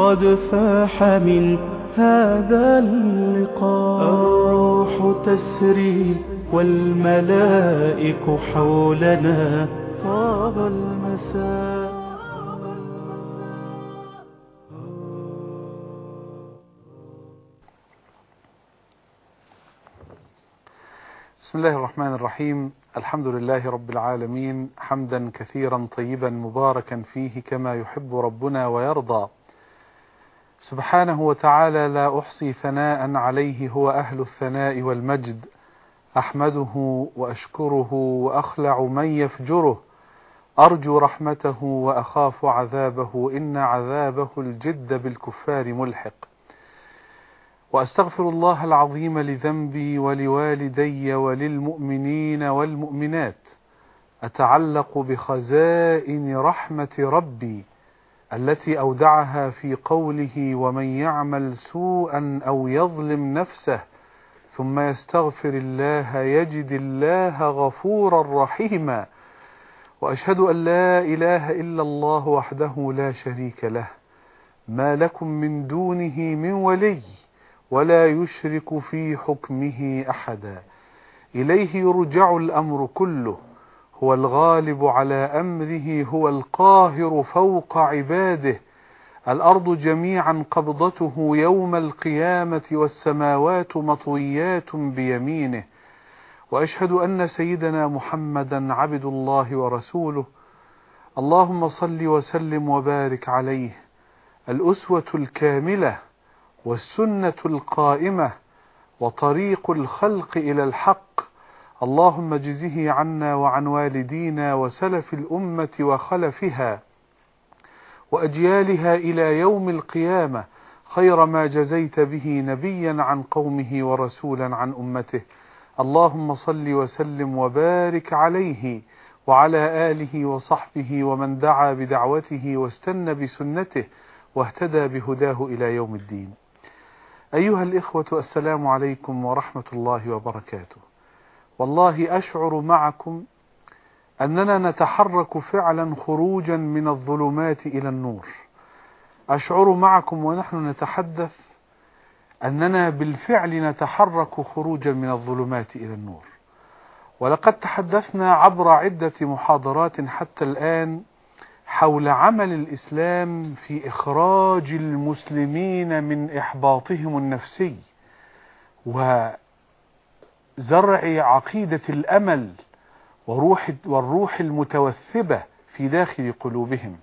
قد فاح من هذا اللقاء. الروح تسري والملائك حولنا. طاب المساء. بسم الله الرحمن الرحيم. الحمد لله رب العالمين. حمدا كثيرا طيبا مباركا فيه كما يحب ربنا ويرضى. سبحانه وتعالى لا أحصي ثناء عليه هو أهل الثناء والمجد. أحمده وأشكره وأخلع من يفجره. أرجو رحمته وأخاف عذابه إن عذابه الجد بالكفار ملحق. وأستغفر الله العظيم لذنبي ولوالدي وللمؤمنين والمؤمنات. أتعلق بخزائن رحمة ربي. التي أودعها في قوله ومن يعمل سوءا أو يظلم نفسه ثم يستغفر الله يجد الله غفورا رحيما. وأشهد أن لا إله إلا الله وحده لا شريك له. ما لكم من دونه من ولي ولا يشرك في حكمه أحدا. إليه يرجع الأمر كله. هو الغالب على أمره هو القاهر فوق عباده. الأرض جميعا قبضته يوم القيامة والسماوات مطويات بيمينه. وأشهد أن سيدنا محمدا عبد الله ورسوله. اللهم صل وسلم وبارك عليه. الأسوة الكاملة والسنة القائمة وطريق الخلق إلى الحق. اللهم جزه عنا وعن والدينا وسلف الأمة وخلفها وأجيالها إلى يوم القيامة خير ما جزيت به نبيا عن قومه ورسولا عن أمته. اللهم صل وسلم وبارك عليه وعلى آله وصحبه ومن دعا بدعوته واستنى بسنته واهتدى بهداه إلى يوم الدين. أيها الإخوة السلام عليكم ورحمة الله وبركاته. والله أشعر معكم أننا نتحرك فعلا خروجا من الظلمات إلى النور. أشعر معكم ونحن نتحدث أننا بالفعل نتحرك خروجا من الظلمات إلى النور. ولقد تحدثنا عبر عدة محاضرات حتى الآن حول عمل الإسلام في إخراج المسلمين من إحباطهم النفسي. وزرع عقيدة الأمل وروح والروح المتوثبة في داخل قلوبهم.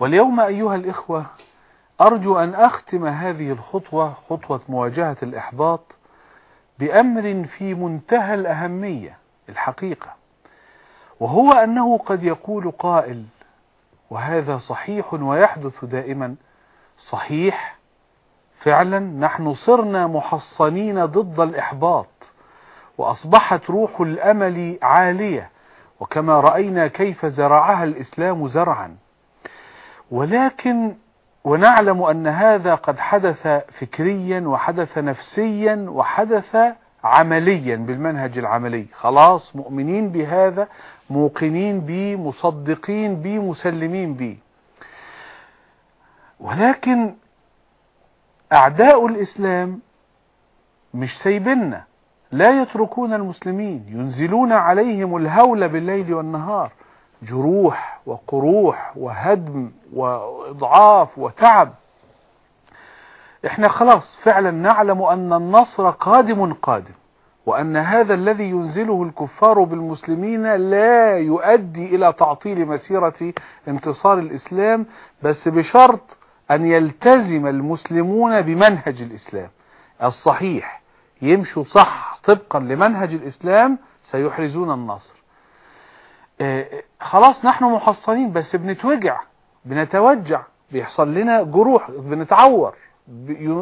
واليوم أيها الإخوة أرجو أن أختم هذه الخطوة خطوة مواجهة الإحباط بأمر في منتهى الأهمية الحقيقة وهو أنه قد يقول قائل وهذا صحيح ويحدث دائما صحيح فعلا نحن صرنا محصنين ضد الإحباط وأصبحت روح الأمل عالية وكما رأينا كيف زرعها الإسلام زرعا. ولكن ونعلم أن هذا قد حدث فكريا وحدث نفسيا وحدث عمليا بالمنهج العملي. خلاص مؤمنين بهذا موقنين به مصدقين به مسلمين به ولكن أعداء الإسلام مش سايبنا لا يتركون المسلمين ينزلون عليهم الهول بالليل والنهار جروح وقروح وهدم وإضعاف وتعب. إحنا خلاص فعلا نعلم أن النصر قادم قادم وأن هذا الذي ينزله الكفار بالمسلمين لا يؤدي إلى تعطيل مسيرة انتصار الإسلام بس بشرط أن يلتزم المسلمون بمنهج الإسلام. الصحيح يمشوا صح طبقا لمنهج الإسلام سيحرزون النصر. آه خلاص نحن محصنين بس بنتوجع بنتوجع. بيحصل لنا جروح بنتعور.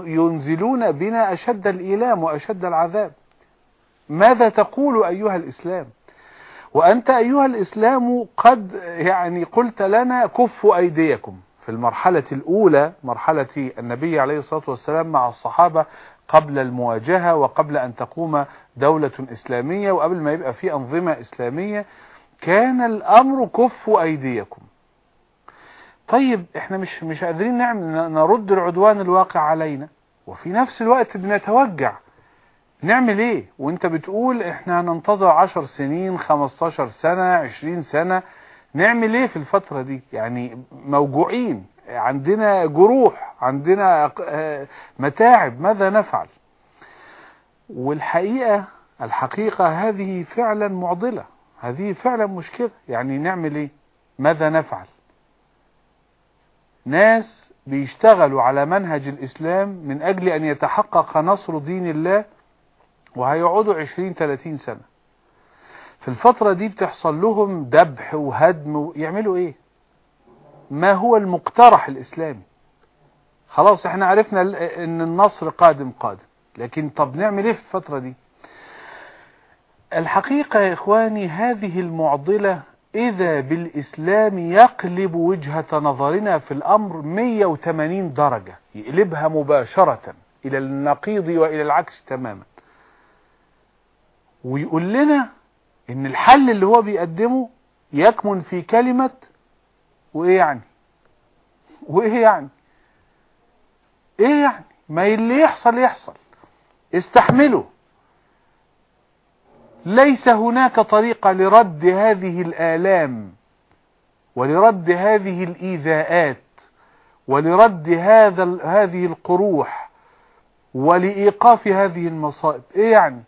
ينزلون بنا أشد الإيلام وأشد العذاب. ماذا تقول أيها الإسلام؟ وأنت أيها الإسلام قد يعني قلت لنا كفوا أيديكم. في المرحلة الأولى مرحلة النبي عليه الصلاة والسلام مع الصحابة قبل المواجهة وقبل أن تقوم دولة إسلامية وقبل ما يبقى في أنظمة إسلامية كان الأمر كفوا أيديكم. طيب إحنا مش مش قادرين نعمل نرد العدوان الواقع علينا. وفي نفس الوقت بنتوجع. نعمل إيه؟ وأنت بتقول إحنا هننتظر عشر سنين خمستاشر سنة عشرين سنة. نعمل إيه في الفترة دي؟ يعني موجوعين عندنا جروح عندنا آه، متاعب ماذا نفعل؟ والحقيقة الحقيقة هذه فعلا معضلة هذه فعلا مشكلة. يعني نعمل إيه؟ ماذا نفعل؟ ناس بيشتغلوا على منهج الإسلام من أجل أن يتحقق نصر دين الله وهيقعدوا عشرين تلاتين سنة. في الفترة دي بتحصل لهم دبح وهدم يعملوا إيه؟ ما هو المقترح الإسلامي. خلاص إحنا عرفنا إن النصر قادم قادم. لكن طب نعمل إيه في الفترة دي؟ الحقيقة يا إخواني هذه المعضلة إذا بالإسلام يقلب وجهة نظرنا في الأمر 180 درجة يقلبها مباشرة إلى النقيض وإلى العكس تماما. ويقول لنا إن الحل اللي هو بيقدمه يكمن في كلمة وإيه يعني؟ وإيه يعني؟ إيه يعني؟ ما اللي يحصل يحصل. استحمله. ليس هناك طريقة لرد هذه الآلام ولرد هذه الإيذاءات ولرد هذا هذه القروح ولإيقاف هذه المصائب. إيه يعني؟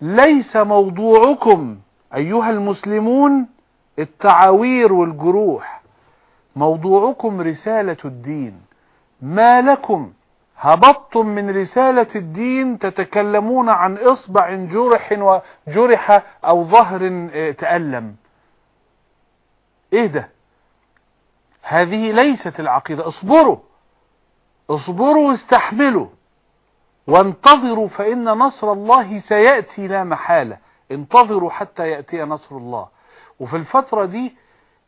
ليس موضوعكم أيها المسلمون التعاوير والجروح. موضوعكم رسالة الدين. ما لكم؟ هبطتم من رسالة الدين تتكلمون عن إصبع جرح وجرح أو ظهر آه، تألم. إيه ده؟ هذه ليست العقيدة. اصبروا. اصبروا واستحملوا. وانتظروا فإن نصر الله سيأتي لا محالة. انتظروا حتى يأتي نصر الله. وفي الفترة دي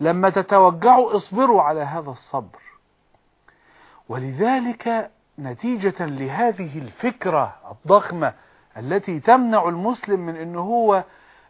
لما تتوجعوا اصبروا على هذا الصبر. ولذلك نتيجة لهذه الفكرة الضخمة التي تمنع المسلم من إنه هو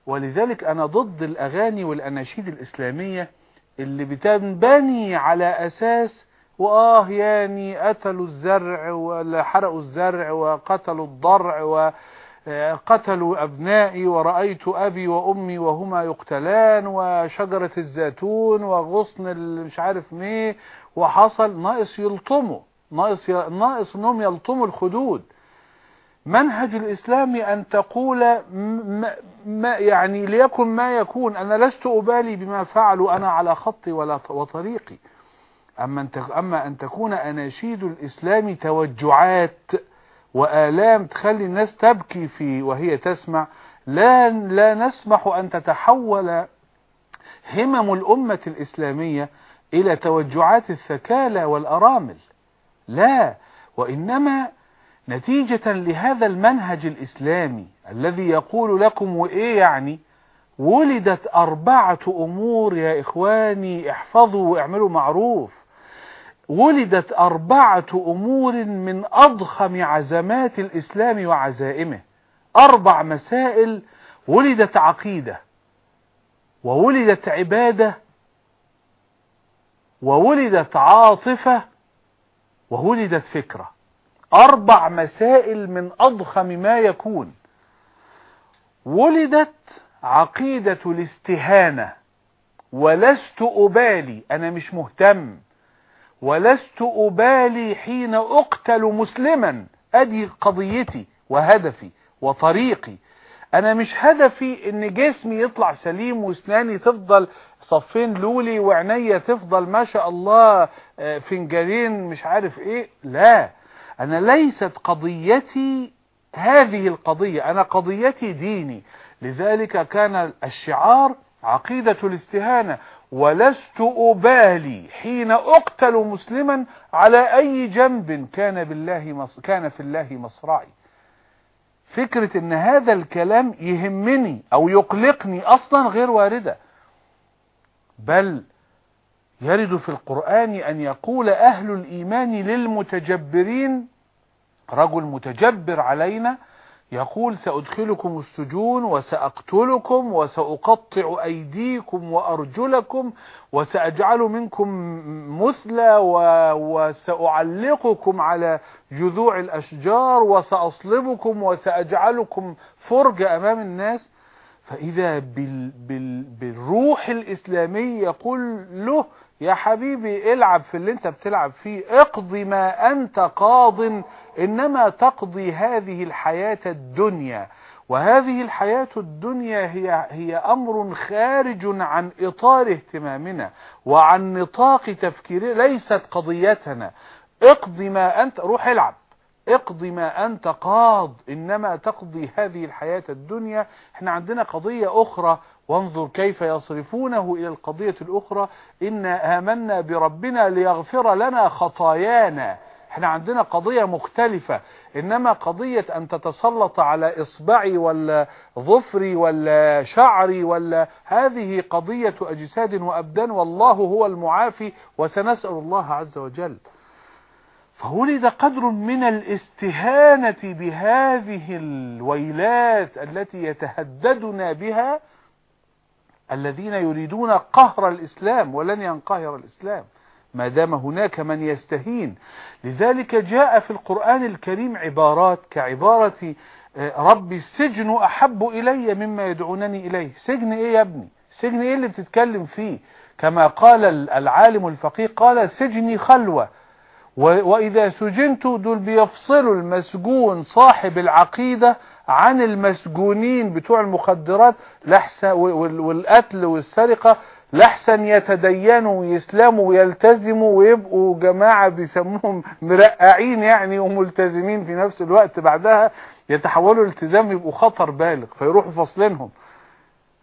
ولذلك أنا ضد الأغاني والأناشيد الإسلامية اللي بتنبني على أساس وآه يعني قتلوا الزرع ولا حرقوا الزرع وقتلوا الضرع وقتلوا أبنائي ورأيت أبي وأمي وهما يقتلان وشجرة الزيتون وغصن مش عارف ميه وحصل ناقص يلطموا ناقص ناقص إنهم يلطموا الخدود. منهج الإسلام أن تقول ما, يعني ليكن ما يكون. أنا لست أبالي بما فعلوا أنا على خطي ولا وطريقي. أما أن أما أن تكون أناشيد الإسلام توجعات وآلام تخلي الناس تبكي في وهي تسمع لا لا نسمح أن تتحول همم الأمة الإسلامية إلى توجعات الثكالى والأرامل. لا وإنما نتيجة لهذا المنهج الإسلامي الذي يقول لكم وإيه يعني؟ ولدت أربعة أمور يا إخواني احفظوا واعملوا معروف. ولدت أربعة أمور من أضخم عزمات الإسلام وعزائمه. أربع مسائل ولدت عقيدة وولدت عبادة وولدت عاطفة وولدت فكرة. أربع مسائل من أضخم ما يكون. ولدت عقيدة الاستهانة. ولست أبالي أنا مش مهتم. ولست أبالي حين أقتل مسلما. أدي قضيتي وهدفي وطريقي. أنا مش هدفي إن جسمي يطلع سليم وإسناني تفضل صفين لولي وعينيا تفضل ما شاء الله آه، فنجانين مش عارف إيه. لا أنا ليست قضيتي هذه القضية أنا قضيتي ديني. لذلك كان الشعار عقيدة الاستهانة. ولست أبالي حين أقتل مسلما على أي جنب كان بالله. كان في الله مصرعي فكرة إن هذا الكلام يهمني أو يقلقني أصلا غير واردة بل يرد في القرآن أن يقول أهل الإيمان للمتجبرين رجل متجبر علينا يقول سأدخلكم السجون وسأقتلكم وسأقطع أيديكم وأرجلكم وسأجعل منكم مثلى وسأعلقكم على جذوع الأشجار وسأصلبكم وسأجعلكم فرج أمام الناس. فإذا بال بال بالروح الإسلامي يقول له يا حبيبي العب في اللي انت بتلعب فيه اقضي ما انت قاض انما تقضي هذه الحياة الدنيا. وهذه الحياة الدنيا هي هي أمر خارج عن إطار اهتمامنا وعن نطاق تفكيرنا ليست قضيتنا. اقضي ما أنت روح العب. اقضي ما أنت قاض إنما تقضي هذه الحياة الدنيا. إحنا عندنا قضية أخرى وانظر كيف يصرفونه إلى القضية الأخرى. انا آمنا بربنا ليغفر لنا خطايانا. إحنا عندنا قضية مختلفة. إنما قضية أن تتسلط على اصبعي ولا ظفري ولا شعري ولا هذه قضية أجساد وأبدان والله هو المعافي وسنسأل الله عز وجل. فولد قدر من الاستهانة بهذه الويلات التي يتهددنا بها الذين يريدون قهر الإسلام ولن ينقهر الإسلام. ما دام هناك من يستهين. لذلك جاء في القرآن الكريم عبارات كعبارة رب السجن أحب إلي مما يدعونني إليه. سجن إيه يا ابني؟ سجن إيه اللي بتتكلم فيه؟ كما قال العالم الفقيه قال سجني خلوة. وإذا سجنت دول بيفصلوا المسجون صاحب العقيدة عن المسجونين بتوع المخدرات لحسن والقتل والسرقة لحسن يتدينوا ويسلموا ويلتزموا ويبقوا جماعة بيسموهم مرقعين يعني وملتزمين في نفس الوقت بعدها يتحولوا الالتزام يبقوا خطر بالغ فيروحوا فصلينهم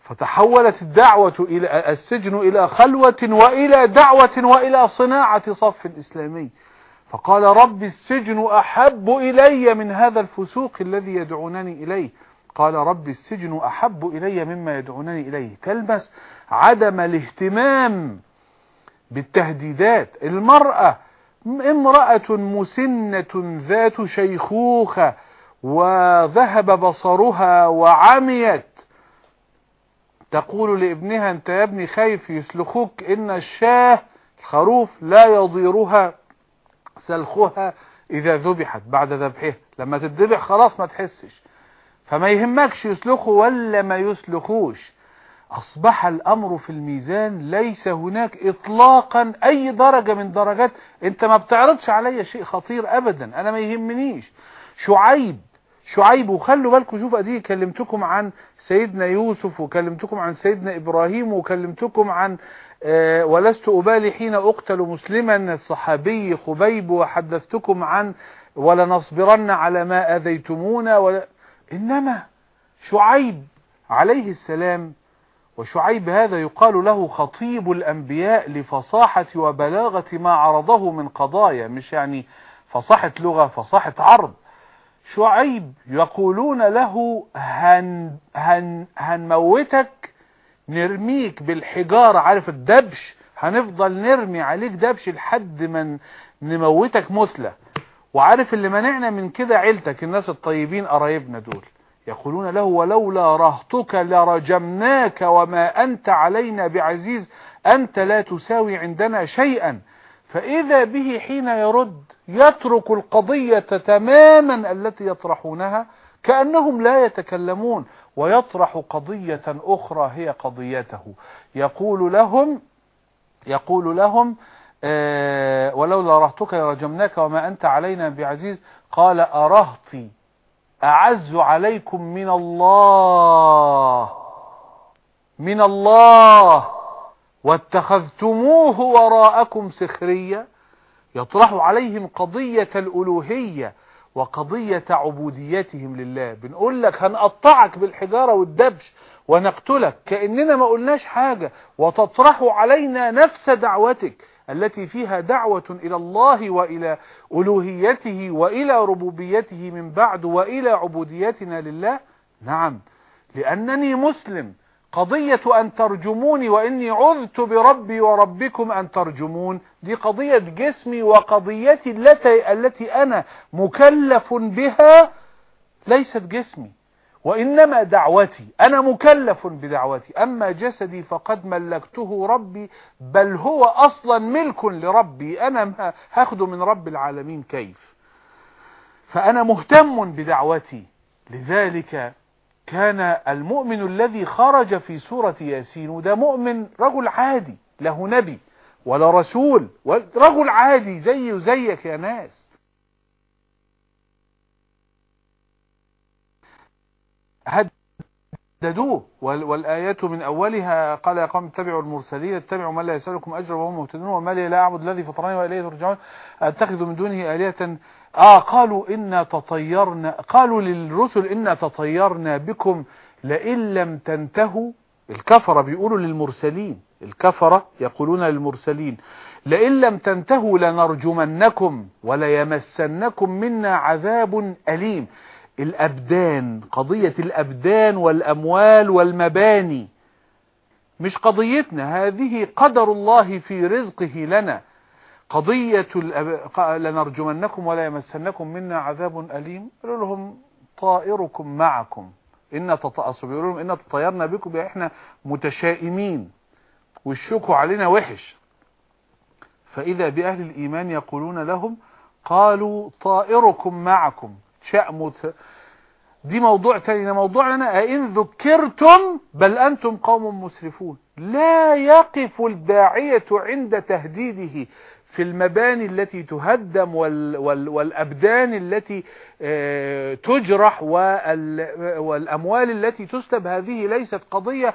فتحولت الدعوة إلى السجن إلى خلوة وإلى دعوة وإلى صناعة صف إسلامي فقال رب السجن أحب إلي من هذا الفسوق الذي يدعونني إليه. قال رب السجن أحب إلي مما يدعونني إليه. تلمس عدم الاهتمام بالتهديدات. المرأة امرأة مسنة ذات شيخوخة وذهب بصرها وعميت. تقول لابنها أنت يا ابني خايف يسلخوك إن الشاه الخروف لا يضيرها. سلخها إذا ذبحت بعد ذبحها. لما تتذبح خلاص ما تحسش. فما يهمكش يسلخوا ولا ما يسلخوش. أصبح الأمر في الميزان ليس هناك اطلاقا أي درجة من درجات. أنت ما بتعرضش عليا شيء خطير ابدا. أنا ما يهمنيش. شعيب شعيب وخلوا بالكم شوف ادي كلمتكم عن سيدنا يوسف وكلمتكم عن سيدنا إبراهيم وكلمتكم عن ولست أبالي حين أقتل مسلما الصحابي خبيب وحدثتكم عن ولنصبرن على ما أذيتمونا إنما شعيب عليه السلام وشعيب هذا يقال له خطيب الأنبياء لفصاحة وبلاغة ما عرضه من قضايا مش يعني فصاحة لغة فصاحة عرض. شعيب يقولون له هن هن هنموتك نرميك بالحجارة عارف الدبش؟ هنفضل نرمي عليك دبش لحد ما نموتك مثلى. وعارف اللي منعنا من كده عيلتك الناس الطيبين قرايبنا دول. يقولون له ولولا رهتك لرجمناك وما أنت علينا بعزيز أنت لا تساوي عندنا شيئا. فإذا به حين يرد يترك القضية تماما التي يطرحونها كأنهم لا يتكلمون ويطرح قضية أخرى هي قضيته. يقول لهم يقول لهم آه ولولا رهتك لرجمناك وما أنت علينا بعزيز. قال أرهطي أعز عليكم من الله من الله واتخذتموه وراءكم سخريا يطرح عليهم قضية الألوهية وقضية عبوديتهم لله. بنقول لك هنقطعك بالحجارة والدبش ونقتلك. كأننا ما قلناش حاجة. وتطرح علينا نفس دعوتك التي فيها دعوة إلى الله وإلى ألوهيته وإلى ربوبيته من بعد وإلى عبوديتنا لله. نعم. لأنني مسلم. قضية أن ترجموني وإني عذت بربي وربكم أن ترجمون. دي قضية جسمي وقضيتي التي, التي أنا مكلف بها ليست جسمي وإنما دعوتي. أنا مكلف بدعوتي. أما جسدي فقد ملكته ربي بل هو أصلا ملك لربي. أنا هاخده من رب العالمين كيف؟ فأنا مهتم بدعوتي. لذلك كان المؤمن الذي خرج في سورة ياسين وده مؤمن رجل عادي له نبي ولا رسول رجل عادي زي وزيك يا ناس. هددوه والآيات من أولها قال يا قوم اتبعوا المرسلين اتبعوا من لا يسألكم أجر وهم مهتدون وما لي لا أعبد الذي فطرني وإليه ترجعون أتخذ من دونه آلهة آه قالوا إنا تطيرنا قالوا للرسل إنا تطيرنا بكم لئن لم تنتهوا. الكفرة بيقولوا للمرسلين الكفرة يقولون للمرسلين لئن لم تنتهوا لنرجمنكم وليمسنكم منا عذاب أليم. الأبدان قضية الأبدان والأموال والمباني. مش قضيتنا هذه قدر الله في رزقه لنا. قضية لنرجمنكم ولا يمسنكم منا عذاب أليم. قالوا لهم طائركم معكم. إن تطأسوا بيقولوا لهم إن تطيرنا بكم إحنا متشائمين. والشكوا علينا وحش. فإذا بأهل الإيمان يقولون لهم قالوا طائركم معكم. شأم دي موضوع تاني. موضوع لنا أئن ذكرتم بل أنتم قوم مسرفون. لا يقف الداعية عند تهديده. في المباني التي تهدم وال وال والأبدان التي تجرح والأموال التي تسلب هذه ليست قضية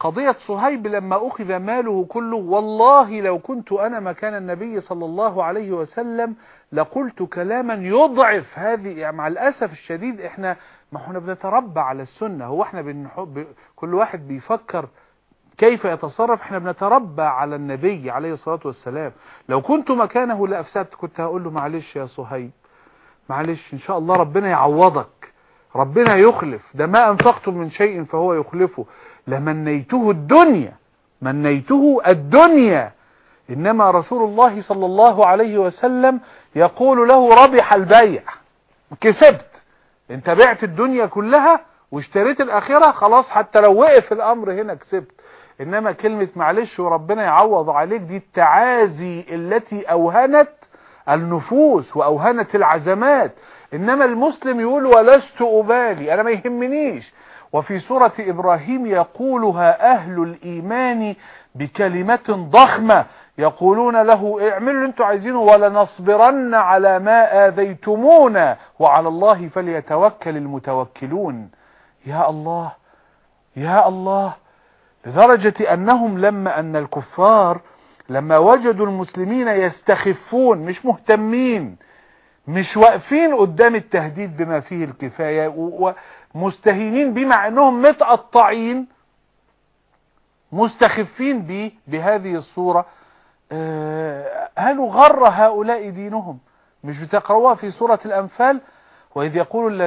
قضية صهيب لما أخذ ماله كله. والله لو كنت أنا مكان النبي صلى الله عليه وسلم لقلت كلاما يضعف هذه يعني مع الأسف الشديد إحنا ما إحنا بنتربى على السنة. هو إحنا بنحب كل واحد بيفكر كيف يتصرف؟ إحنا بنتربى على النبي عليه الصلاة والسلام. لو كنت مكانه لأفسدت كنت هقول له معلش يا صهيب معلش إن شاء الله ربنا يعوضك ربنا يخلف. ده ما أنفقتم من شيء فهو يخلفه. لمنيته الدنيا منيته الدنيا. إنما رسول الله صلى الله عليه وسلم يقول له ربح البيع. كسبت. انت بعت الدنيا كلها واشتريت الآخرة خلاص حتى لو وقف الأمر هنا كسبت. إنما كلمة معلش وربنا يعوض عليك دي التعازي التي أوهنت النفوس وأوهنت العزمات. إنما المسلم يقول ولست أبالي أنا ما يهمنيش. وفي سورة إبراهيم يقولها أهل الإيمان بكلمة ضخمة. يقولون له اعملوا اللي أنتوا عايزينه ولنصبرن على ما آذيتمونا. وعلى الله فليتوكل المتوكلون. يا الله يا الله. لدرجة أنهم لما أن الكفار لما وجدوا المسلمين يستخفون مش مهتمين مش واقفين قدام التهديد بما فيه الكفاية ومستهينين بيه مع أنهم متقطعين مستخفين به بهذه الصورة. هل غر هؤلاء دينهم؟ مش بتقرأوها في سورة الأنفال؟ وإذ يقول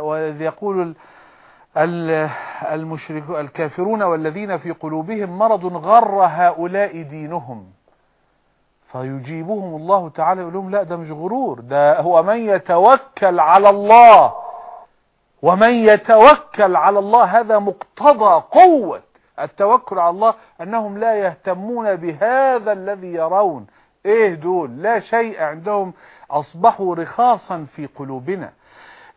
وإذ يقول المشرك الكافرون والذين في قلوبهم مرض غر هؤلاء دينهم. فيجيبهم الله تعالى يقول لهم لا ده مش غرور ده هو من يتوكل على الله. ومن يتوكل على الله هذا مقتضى قوة التوكل على الله أنهم لا يهتمون بهذا الذي يرون. إيه دول؟ لا شيء عندهم. أصبحوا رخاصا في قلوبنا.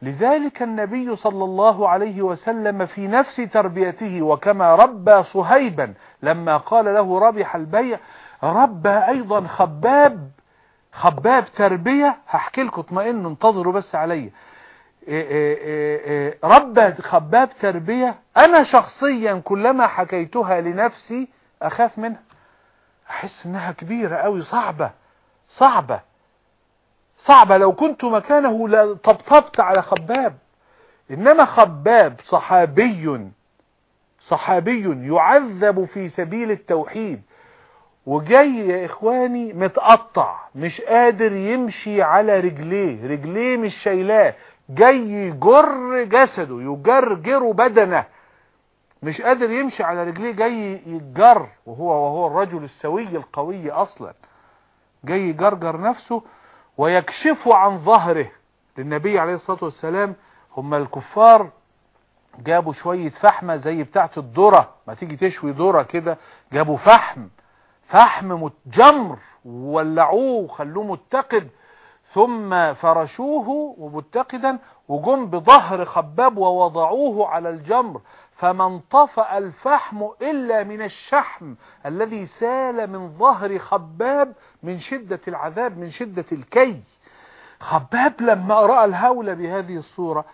لذلك النبي صلى الله عليه وسلم في نفس تربيته وكما ربى صهيبا لما قال له ربح البيع ربى أيضا خباب خباب تربية هحكي لكم اطمئنوا انتظروا بس عليا ربى خباب تربية أنا شخصيا كلما حكيتها لنفسي أخاف منها. أحس إنها كبيرة قوي صعبة صعبة. صعبة. لو كنت مكانه لطبطبت على خباب. إنما خباب صحابي صحابي يعذب في سبيل التوحيد. وجاي يا إخواني متقطع مش قادر يمشي على رجليه. رجليه مش شايلاه. جاي يجر جسده يجرجر بدنه. مش قادر يمشي على رجليه جاي يتجر وهو وهو الرجل السوي القوي أصلا. جاي يجرجر نفسه ويكشف عن ظهره للنبي عليه الصلاة والسلام. هم الكفار جابوا شوية فحمة زي بتاعة الذرة. ما تيجي تشوي ذرة كده جابوا فحم فحم متجمر وولعوه وخلوه متقد. ثم فرشوه متقدا وجم بظهر خباب ووضعوه على الجمر. فما انطفأ الفحم إلا من الشحم الذي سال من ظهر خباب من شدة العذاب من شدة الكي. خباب لما رأى الهول بهذه الصورة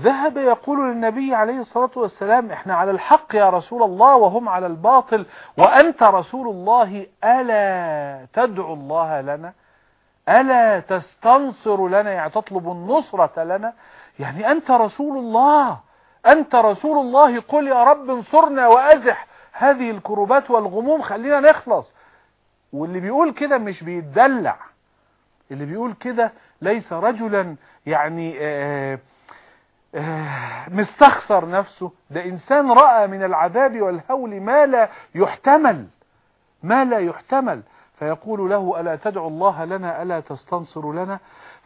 ذهب يقول للنبي عليه الصلاة والسلام إحنا على الحق يا رسول الله وهم على الباطل وأنت رسول الله ألا تدعو الله لنا؟ ألا تستنصر لنا؟ يعني تطلب النصرة لنا؟ يعني أنت رسول الله. أنت رسول الله قل يا رب انصرنا وأزح. هذه الكروبات والغموم خلينا نخلص. واللي بيقول كده مش بيتدلع. اللي بيقول كده ليس رجلا يعني آه آه مستخسر نفسه. ده إنسان رأى من العذاب والهول ما لا يحتمل. ما لا يحتمل. فيقول له ألا تدعو الله لنا ألا تستنصر لنا؟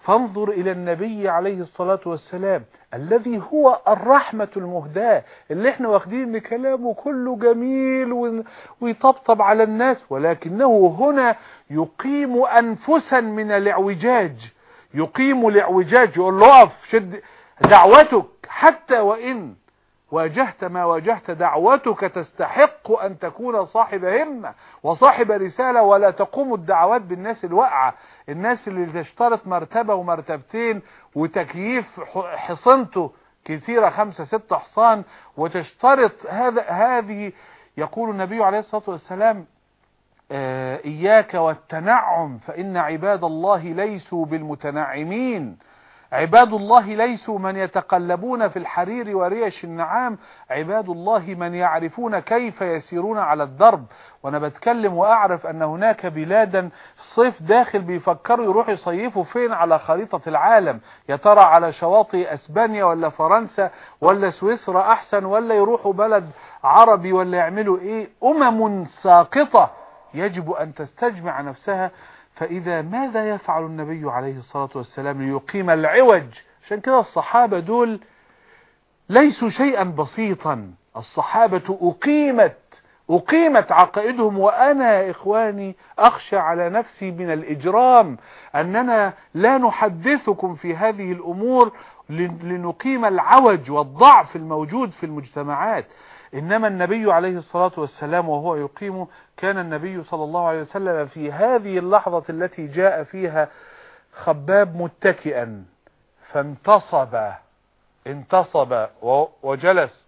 فانظر إلى النبي عليه الصلاة والسلام الذي هو الرحمة المهداة اللي إحنا واخدين كلامه كله جميل ويطبطب على الناس ولكنه هنا يقيم أنفسا من الاعوجاج. يقيم الاعوجاج يقول له اقف شد دعوتك حتى وإن واجهت ما واجهت دعوتك تستحق أن تكون صاحب همة وصاحب رسالة ولا تقوم الدعوات بالناس الواقعة. الناس اللي تشترط مرتبة ومرتبتين وتكييف حصنته كثيرة خمسة ستة حصان وتشترط هذا هذه يقول النبي عليه الصلاة والسلام إياك والتنعم فإن عباد الله ليسوا بالمتنعمين. عباد الله ليسوا من يتقلبون في الحرير وريش النعام. عباد الله من يعرفون كيف يسيرون على الدرب. وأنا بتكلم واعرف ان هناك بلادا صيف داخل بيفكروا يروحوا يصيفوا فين على خريطة العالم. يا ترى على شواطئ اسبانيا ولا فرنسا ولا سويسرا احسن ولا يروحوا بلد عربي ولا يعملوا إيه؟ امم ساقطة. يجب ان تستجمع نفسها. فإذا ماذا يفعل النبي عليه الصلاة والسلام ليقيم العوج؟ عشان كده الصحابة دول ليسوا شيئا بسيطا. الصحابة أقيمت أقيمت عقائدهم وأنا إخواني أخشى على نفسي من الإجرام أننا لا نحدثكم في هذه الأمور لنقيم العوج والضعف الموجود في المجتمعات. إنما النبي عليه الصلاة والسلام وهو يقيم كان النبي صلى الله عليه وسلم في هذه اللحظة التي جاء فيها خباب متكئا فانتصب انتصب وجلس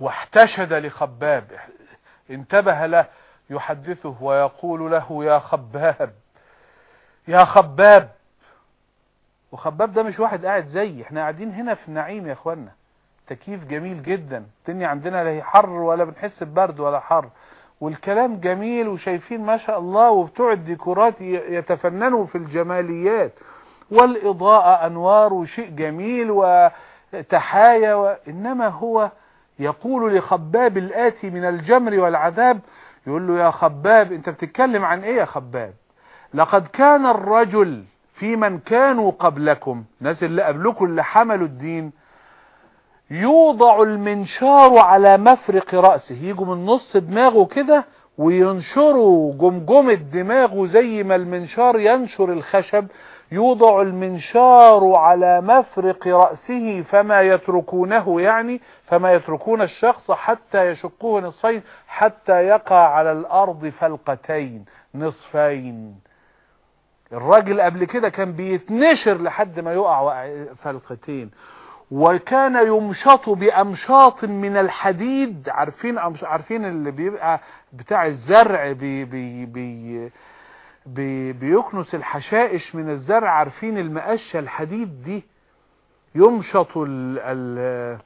واحتشد لخباب انتبه له يحدثه ويقول له يا خباب يا خباب. وخباب ده مش واحد قاعد زي إحنا قاعدين هنا في النعيم يا اخوانا تكييف جميل جدا. الدنيا عندنا لا حر ولا بنحس ببرد ولا حر. والكلام جميل وشايفين ما شاء الله وبتوع الديكورات يتفننوا في الجماليات. والإضاءة أنوار وشيء جميل وتحايا و... إنما هو يقول لخباب الآتي من الجمر والعذاب يقول له يا خباب أنت بتتكلم عن إيه يا خباب؟ لقد كان الرجل في من كانوا قبلكم. ناس اللي قبلكم اللي حملوا الدين يوضع المنشار على مفرق رأسه. يجوا من نص دماغه كده وينشروا جمجمة دماغه زي ما المنشار ينشر الخشب. يوضع المنشار على مفرق رأسه فما يتركونه يعني فما يتركون الشخص حتى يشقوه نصفين حتى يقع على الأرض فلقتين نصفين. الراجل قبل كده كان بيتنشر لحد ما يقع فلقتين. وكان يمشط بأمشاط من الحديد. عارفين عارفين اللي بيبقى بتاع الزرع بي بي بي بي بيكنس الحشائش من الزرع؟ عارفين المقشة الحديد دي؟ يمشط ال ال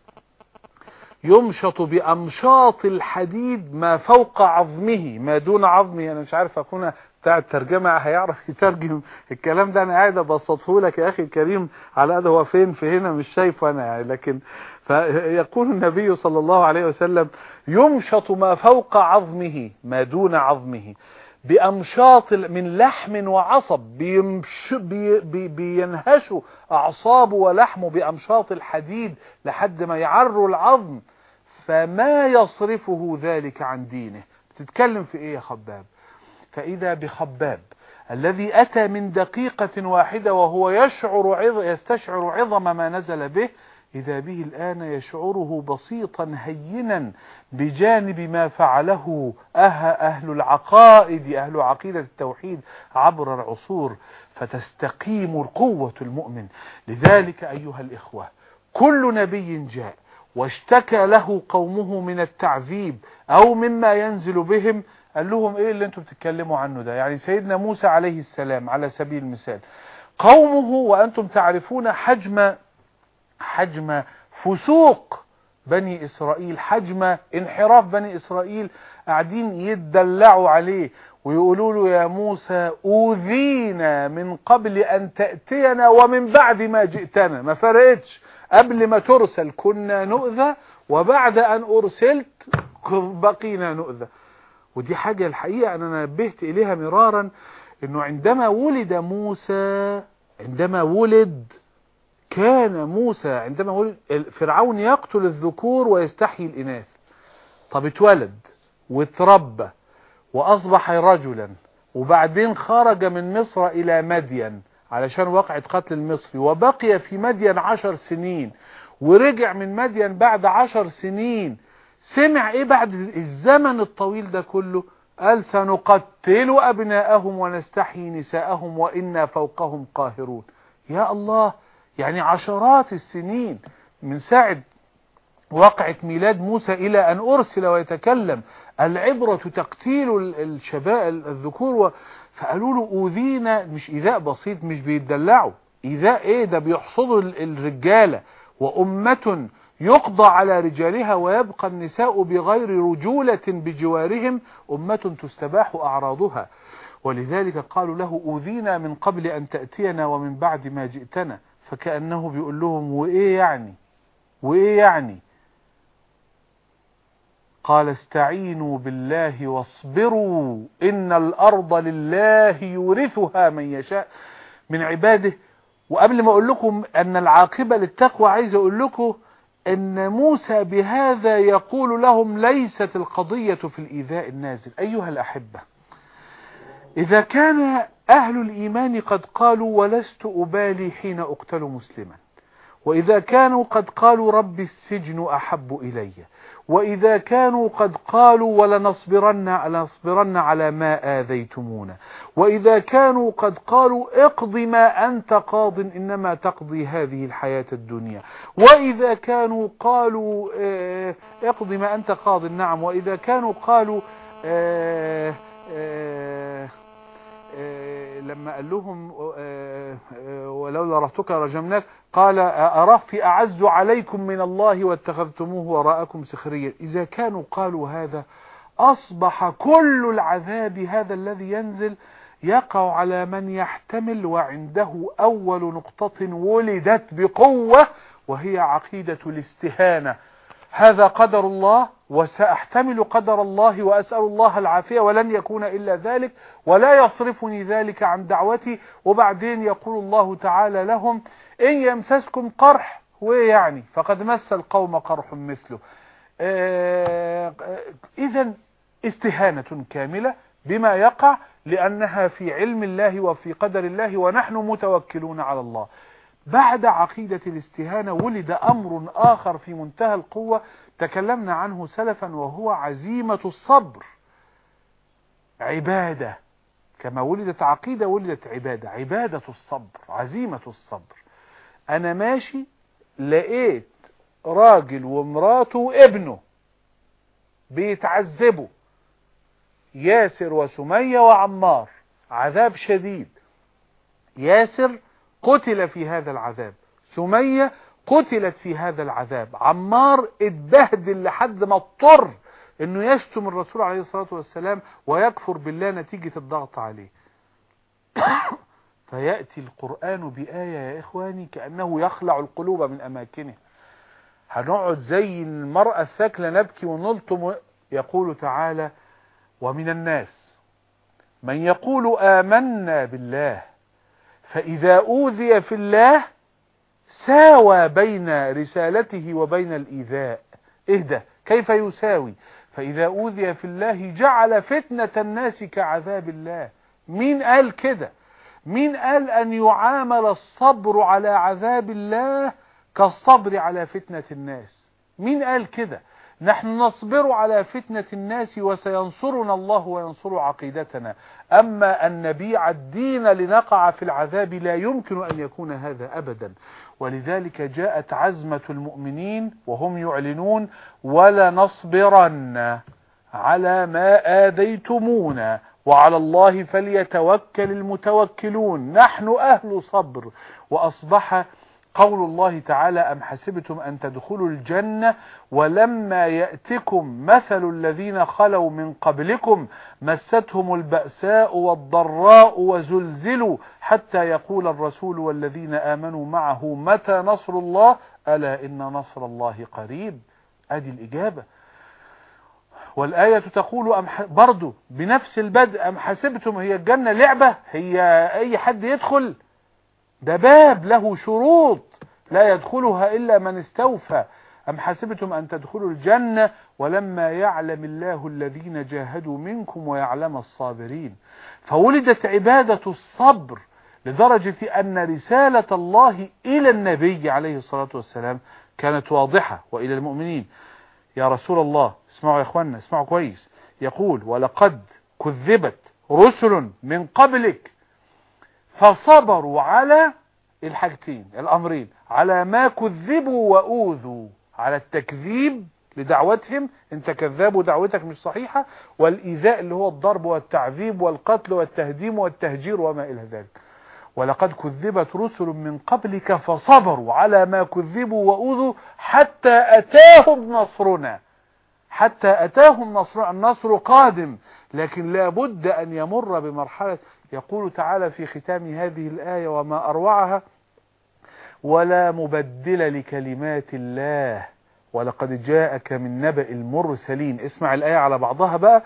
يمشط بأمشاط الحديد ما فوق عظمه ما دون عظمه. أنا مش عارف اخونا بتاع الترجمة هيعرف يترجم الكلام ده. أنا قاعد أبسطه لك يا أخي الكريم على قد هو فين؟ في هنا مش شايفه أنا يعني. لكن فيقول النبي صلى الله عليه وسلم يمشط ما فوق عظمه ما دون عظمه بأمشاط من لحم وعصب. بيمش بي بي بينهشوا أعصابه ولحمه بأمشاط الحديد لحد ما يعروا العظم. فما يصرفه ذلك عن دينه. بتتكلم في إيه يا خباب؟ فإذا بخباب الذي أتى من دقيقة واحدة وهو يشعر عظ يستشعر عظم ما نزل به إذا به الآن يشعره بسيطا هينا بجانب ما فعله أهل العقائد أهل عقيدة التوحيد عبر العصور فتستقيم قوة المؤمن. لذلك أيها الإخوة كل نبي جاء واشتكى له قومه من التعذيب أو مما ينزل بهم قال لهم إيه اللي أنتم بتتكلموا عنه ده؟ يعني سيدنا موسى عليه السلام على سبيل المثال قومه وأنتم تعرفون حجم حجم فسوق بني إسرائيل حجم انحراف بني إسرائيل قاعدين يدلعوا عليه ويقولوا له يا موسى أوذينا من قبل أن تأتينا ومن بعد ما جئتنا. ما فرقتش. قبل ما ترسل كنا نؤذى وبعد أن أرسلت بقينا نؤذى. ودي حاجة الحقيقة أنا نبهت إليها مرارا أنه عندما ولد موسى عندما ولد كان موسى عندما ولد فرعون يقتل الذكور ويستحيي الإناث. طب اتولد واتربى وأصبح رجلا وبعدين خرج من مصر إلى مدين علشان وقعة قتل المصري وبقي في مدين عشر سنين ورجع من مدين بعد عشر سنين سمع إيه بعد الزمن الطويل ده كله؟ قال سنقتل أبناءهم ونستحيي نساءهم وإنا فوقهم قاهرون. يا الله يعني عشرات السنين من ساعة وقعة ميلاد موسى إلى أن أرسل ويتكلم. العبرة تقتيل الشباب الذكور فقالوا له أوذينا. مش إيذاء بسيط مش بيتدلعوا إيذاء إيه؟ ده بيحصدوا الرجالة. وأمة يقضى على رجالها ويبقى النساء بغير رجولة بجوارهم أمة تستباح أعراضها. ولذلك قالوا له أوذينا من قبل أن تأتينا ومن بعد ما جئتنا. فكأنه بيقول لهم وإيه يعني؟ وإيه يعني؟ قال استعينوا بالله واصبروا إن الأرض لله يورثها من يشاء. من عباده. وقبل ما أقول لكم أن العاقبة للتقوى عايز أقول لكم إن موسى بهذا يقول لهم ليست القضية في الإيذاء النازل. أيها الأحبة إذا كان أهل الإيمان قد قالوا ولست أبالي حين أقتل مسلما وإذا كانوا قد قالوا رب السجن أحب إلي وإذا كانوا قد قالوا ولنصبرن لنصبرن على ما آذيتمونا. وإذا كانوا قد قالوا اقض ما أنت قاض إنما تقضي هذه الحياة الدنيا. وإذا كانوا قالوا آه اقض ما أنت قاض. نعم. وإذا كانوا قالوا آه آه لما قال لهم ولولا رهتك رجمناك قال أرهتي أعز عليكم من الله واتخذتموه وراءكم سخريا إذا كانوا قالوا هذا أصبح كل العذاب هذا الذي ينزل يقع على من يحتمل وعنده أول نقطة ولدت بقوة وهي عقيدة الاستهانة. هذا قدر الله وسأحتمل قدر الله وأسأل الله العافية ولن يكون إلا ذلك ولا يصرفني ذلك عن دعوتي وبعدين يقول الله تعالى لهم إن يمسسكم قرح ويعني فقد مس القوم قرح مثله. إذا استهانة كاملة بما يقع لأنها في علم الله وفي قدر الله ونحن متوكلون على الله. بعد عقيدة الاستهانة ولد أمر آخر في منتهى القوة تكلمنا عنه سلفا وهو عزيمة الصبر. عبادة. كما ولدت عقيدة ولدت عبادة. عبادة الصبر. عزيمة الصبر. أنا ماشي لقيت راجل ومراته وابنه بيتعذبوا. ياسر وسمية وعمار. عذاب شديد. ياسر قتل في هذا العذاب. سمية قتلت في هذا العذاب. عمار اتبهدل لحد ما اضطر إنه يشتم الرسول عليه الصلاة والسلام ويكفر بالله نتيجة الضغط عليه. فيأتي القرآن بآية يا إخواني كأنه يخلع القلوب من أماكنها هنقعد زي المرأة الثكلة نبكي ونلطم يقول تعالى ومن الناس من يقول آمنا بالله فإذا أوذي في الله ساوى بين رسالته وبين الإيذاء. اهدى كيف يساوي؟ فإذا أوذي في الله جعل فتنة الناس كعذاب الله. مين قال كده؟ مين قال أن يعامل الصبر على عذاب الله كالصبر على فتنة الناس؟ مين قال كده؟ نحن نصبر على فتنة الناس وسينصرنا الله وينصر عقيدتنا. أما أن نبيع الدين لنقع في العذاب لا يمكن أن يكون هذا أبدا. ولذلك جاءت عزمة المؤمنين وهم يعلنون ولا نصبرن على ما آذيتمونا. وعلى الله فليتوكل المتوكلون. نحن أهل صبر. وأصبح قول الله تعالى أم حسبتم أن تدخلوا الجنة ولما يأتكم مثل الذين خلوا من قبلكم مستهم البأساء والضراء وزلزلوا حتى يقول الرسول والذين آمنوا معه متى نصر الله؟ ألا إن نصر الله قريب. أدي الإجابة. والآية تقول أم برضو بنفس البدء أم حسبتم هي الجنة لعبة؟ هي أي حد يدخل؟ ده باب له شروط لا يدخلها إلا من استوفى. أم حسبتم أن تدخلوا الجنة ولما يعلم الله الذين جاهدوا منكم ويعلم الصابرين؟ فولدت عبادة الصبر لدرجة أن رسالة الله إلى النبي عليه الصلاة والسلام كانت واضحة وإلى المؤمنين. يا رسول الله اسمعوا يا اخوانا اسمعوا كويس. يقول ولقد كذبت رسل من قبلك فصبروا على الحاجتين الأمرين على ما كذبوا وأوذوا على التكذيب لدعوتهم انت كذاب ودعوتك مش صحيحة والإيذاء اللي هو الضرب والتعذيب والقتل والتهديم والتهجير وما إلى ذلك. ولقد كذبت رسل من قبلك فصبروا على ما كذبوا وأوذوا حتى أتاهم نصرنا حتى أتاهم نصر النصر قادم لكن لا بد أن يمر بمرحلة يقول تعالى في ختام هذه الآية وما أروعها ولا مبدل لكلمات الله ولقد جاءك من نبأ المرسلين. اسمع الآية على بعضها بقى.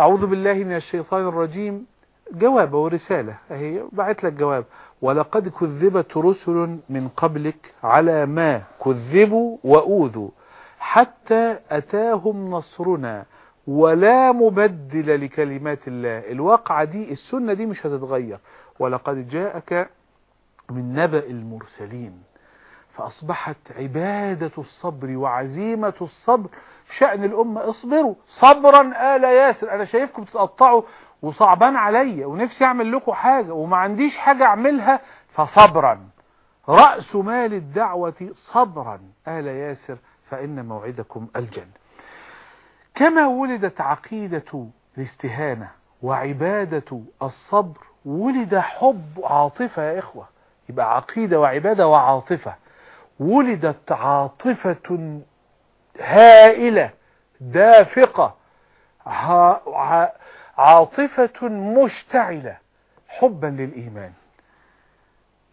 أعوذ بالله من الشيطان الرجيم. جواب ورسالة أهي بعت لك جواب. ولقد كذبت رسل من قبلك على ما كذبوا وأوذوا حتى أتاهم نصرنا. ولا مبدل لكلمات الله. الواقعة دي السنة دي مش هتتغير. ولقد جاءك من نبأ المرسلين فأصبحت عبادة الصبر وعزيمة الصبر شأن الأمة. اصبروا صبرا آل ياسر. أنا شايفكم تتقطعوا وصعبان عليا ونفسي أعمل لكم حاجة وما عنديش حاجة أعملها فصبرا. رأس مال الدعوة صبرا. آل ياسر فإن موعدكم الجنة. كما ولدت عقيدة الاستهانة وعبادة الصبر ولد حب عاطفة يا إخوة. يبقى عقيدة وعبادة وعاطفة. ولدت عاطفة هائلة دافقة عاطفة مشتعلة. حبا للإيمان.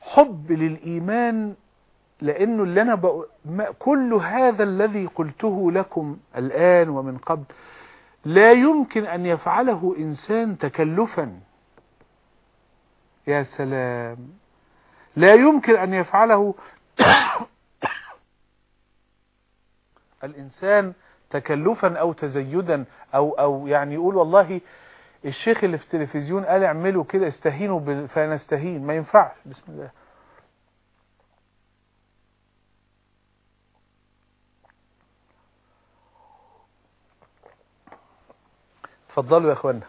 حب للإيمان لأنه اللي أنا بق... كل هذا الذي قلته لكم الآن ومن قبل لا يمكن أن يفعله إنسان تكلفا. يا سلام. لا يمكن أن يفعله الإنسان تكلفا أو تزيدا أو, أو يعني يقول والله الشيخ اللي في التلفزيون قال اعملوا كده استهينوا. فنستهين. ما ينفعش. بسم الله. اتفضلوا يا اخوانا.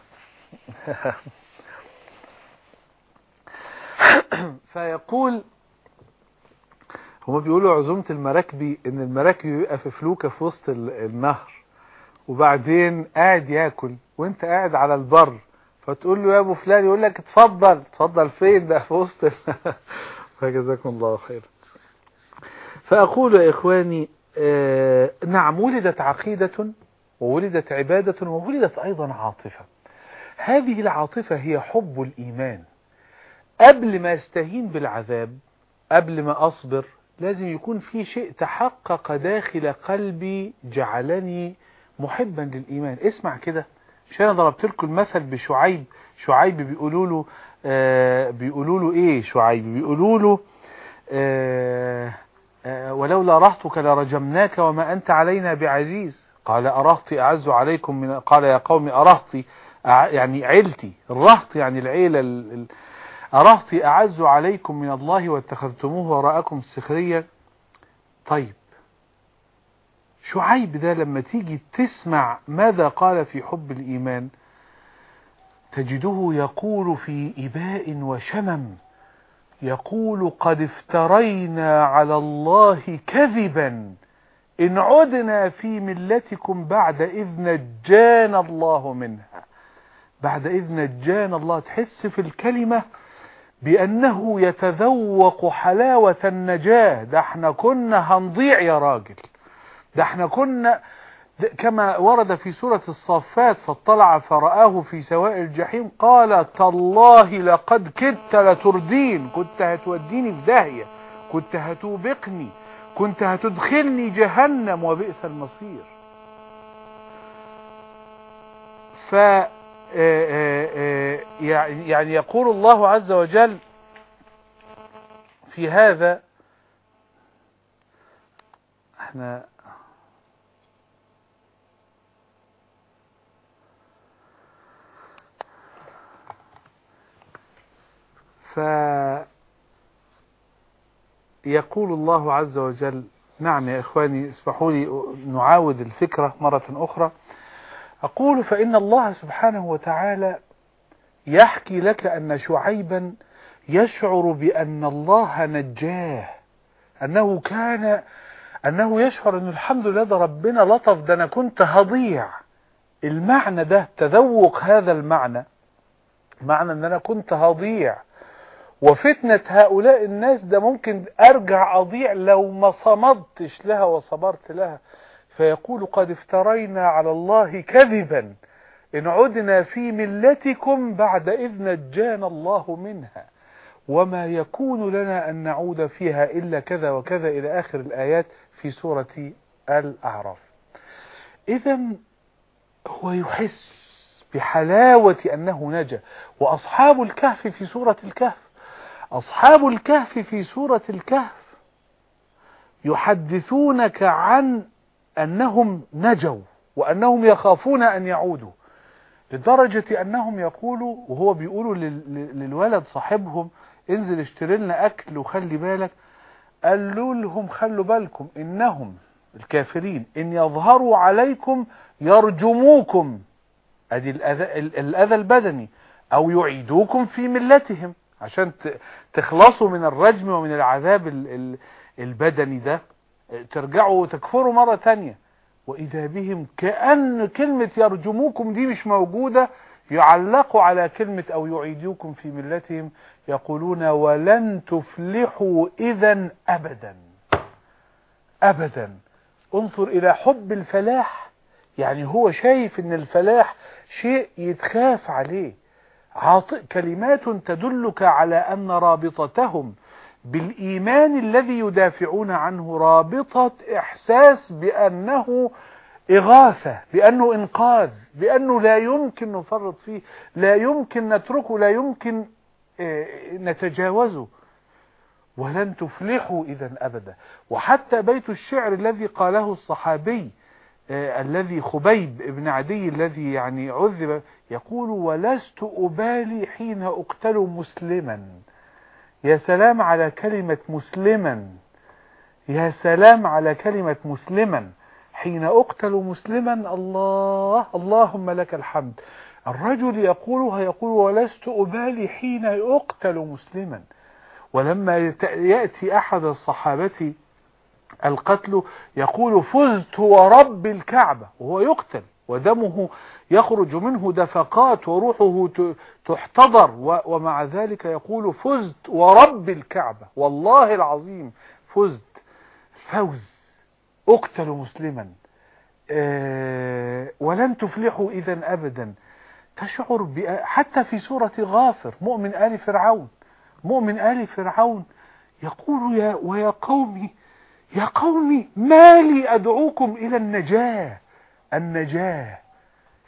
فيقول هما بيقولوا عزومة المراكبي إن المراكبي بيبقى في فلوكة في وسط النهر وبعدين قاعد ياكل وانت قاعد على البر فتقول له يا أبو فلان يقول لك اتفضل اتفضل فين ده؟ في وسط فجزاكم الله خير. فأقول يا إخواني آه نعم ولدت عقيدة وولدت عبادة وولدت أيضا عاطفة. هذه العاطفة هي حب الإيمان. قبل ما استهين بالعذاب قبل ما أصبر لازم يكون في شيء تحقق داخل قلبي جعلني محبا للإيمان. اسمع كده. مش أنا ضربت لكم المثل بشعيب. شعيب بيقولوا له آه بيقولوا له إيه شعيب؟ بيقولوا له آه آه ولولا رهطك لرجمناك وما أنت علينا بعزيز. قال أرهطي أعز عليكم من قال يا قوم أرهطي أع- يعني عيلتي. الرهط يعني العيلة ال- ال- أرهطي أعز عليكم من الله واتخذتموه وراءكم سخريا طيب. شعيب ده لما تيجي تسمع ماذا قال في حب الإيمان تجده يقول في إباء وشمم يقول قد افترينا على الله كذبا. إن عدنا في ملتكم بعد إذ نجانا الله منها. بعد إذ نجانا الله تحس في الكلمة بأنه يتذوق حلاوة النجاة. ده إحنا كنا هنضيع يا راجل. ده إحنا كنا كما ورد في سورة الصافات فاطلع فرآه في سواء الجحيم قال تالله لقد كدت لتردين. كنت هتوديني في داهية. كنت هتوبقني. كنت هتدخلني جهنم وبئس المصير. ف آه، آه، آه، يعني يقول الله عز وجل في هذا إحنا فيقول الله عز وجل نعم يا إخواني اسمحوا لي نعاود الفكرة مرة أخرى. أقول فإن الله سبحانه وتعالى يحكي لك أن شعيبا يشعر بأن الله نجاه أنه كان أنه يشعر أن الحمد لله ده ربنا لطف ده أنا كنت هضيع. المعنى ده تذوق هذا المعنى معنى أن أنا كنت هضيع. وفتنة هؤلاء الناس ده ممكن أرجع أضيع لو ما صمدتش لها وصبرت لها. فيقول قد افترينا على الله كذبا. إن عدنا في ملتكم بعد إذ نجانا الله منها. وما يكون لنا أن نعود فيها إلا كذا وكذا إلى آخر الآيات في سورة الأعراف. إذا هو يحس بحلاوة أنه نجا. وأصحاب الكهف في سورة الكهف أصحاب الكهف في سورة الكهف يحدثونك عن أنهم نجوا وأنهم يخافون أن يعودوا لدرجة أنهم يقولوا وهو بيقولوا لل- للولد صاحبهم انزل اشتري لنا أكل وخلي بالك قالوا لهم خلوا بالكم إنهم الكافرين إن يظهروا عليكم يرجموكم أدي الأذى البدني أو يعيدوكم في ملتهم. عشان تخلصوا من الرجم ومن العذاب ال- ال- البدني ده ترجعوا وتكفروا مرة تانية. وإذا بهم كأن كلمة يرجموكم دي مش موجودة يعلقوا على كلمة أو يعيدوكم في ملتهم يقولون ولن تفلحوا إذا أبدا. أبدا. انظر إلى حب الفلاح. يعني هو شايف إن الفلاح شيء يتخاف عليه. عاط... كلمات تدلك على أن رابطتهم بالإيمان الذي يدافعون عنه رابطة إحساس بأنه إغاثة بأنه إنقاذ بأنه لا يمكن نفرط فيه لا يمكن نتركه لا يمكن آه، نتجاوزه. ولن تفلحوا إذا أبدا. وحتى بيت الشعر الذي قاله الصحابي الذي خبيب ابن عدي الذي يعني عذب يقول ولست أبالي حين أقتل مسلما. يا سلام على كلمة مسلما. يا سلام على كلمة مسلما. حين أقتل مسلما الله اللهم لك الحمد. الرجل يقولها يقول ولست أبالي حين أقتل مسلما. ولما يأتي أحد الصحابة القتل يقول فزت ورب الكعبة وهو يقتل ودمه يخرج منه دفقات وروحه تحتضر ومع ذلك يقول فزت ورب الكعبة. والله العظيم فزت. فوز. أقتل مسلما. آه، ولن تفلحوا إذا أبدا. تشعر حتى في سورة غافر مؤمن آل فرعون مؤمن آل فرعون يقول يا ويا قومي يا قومي ما لي أدعوكم إلى النجاة؟ النجاة.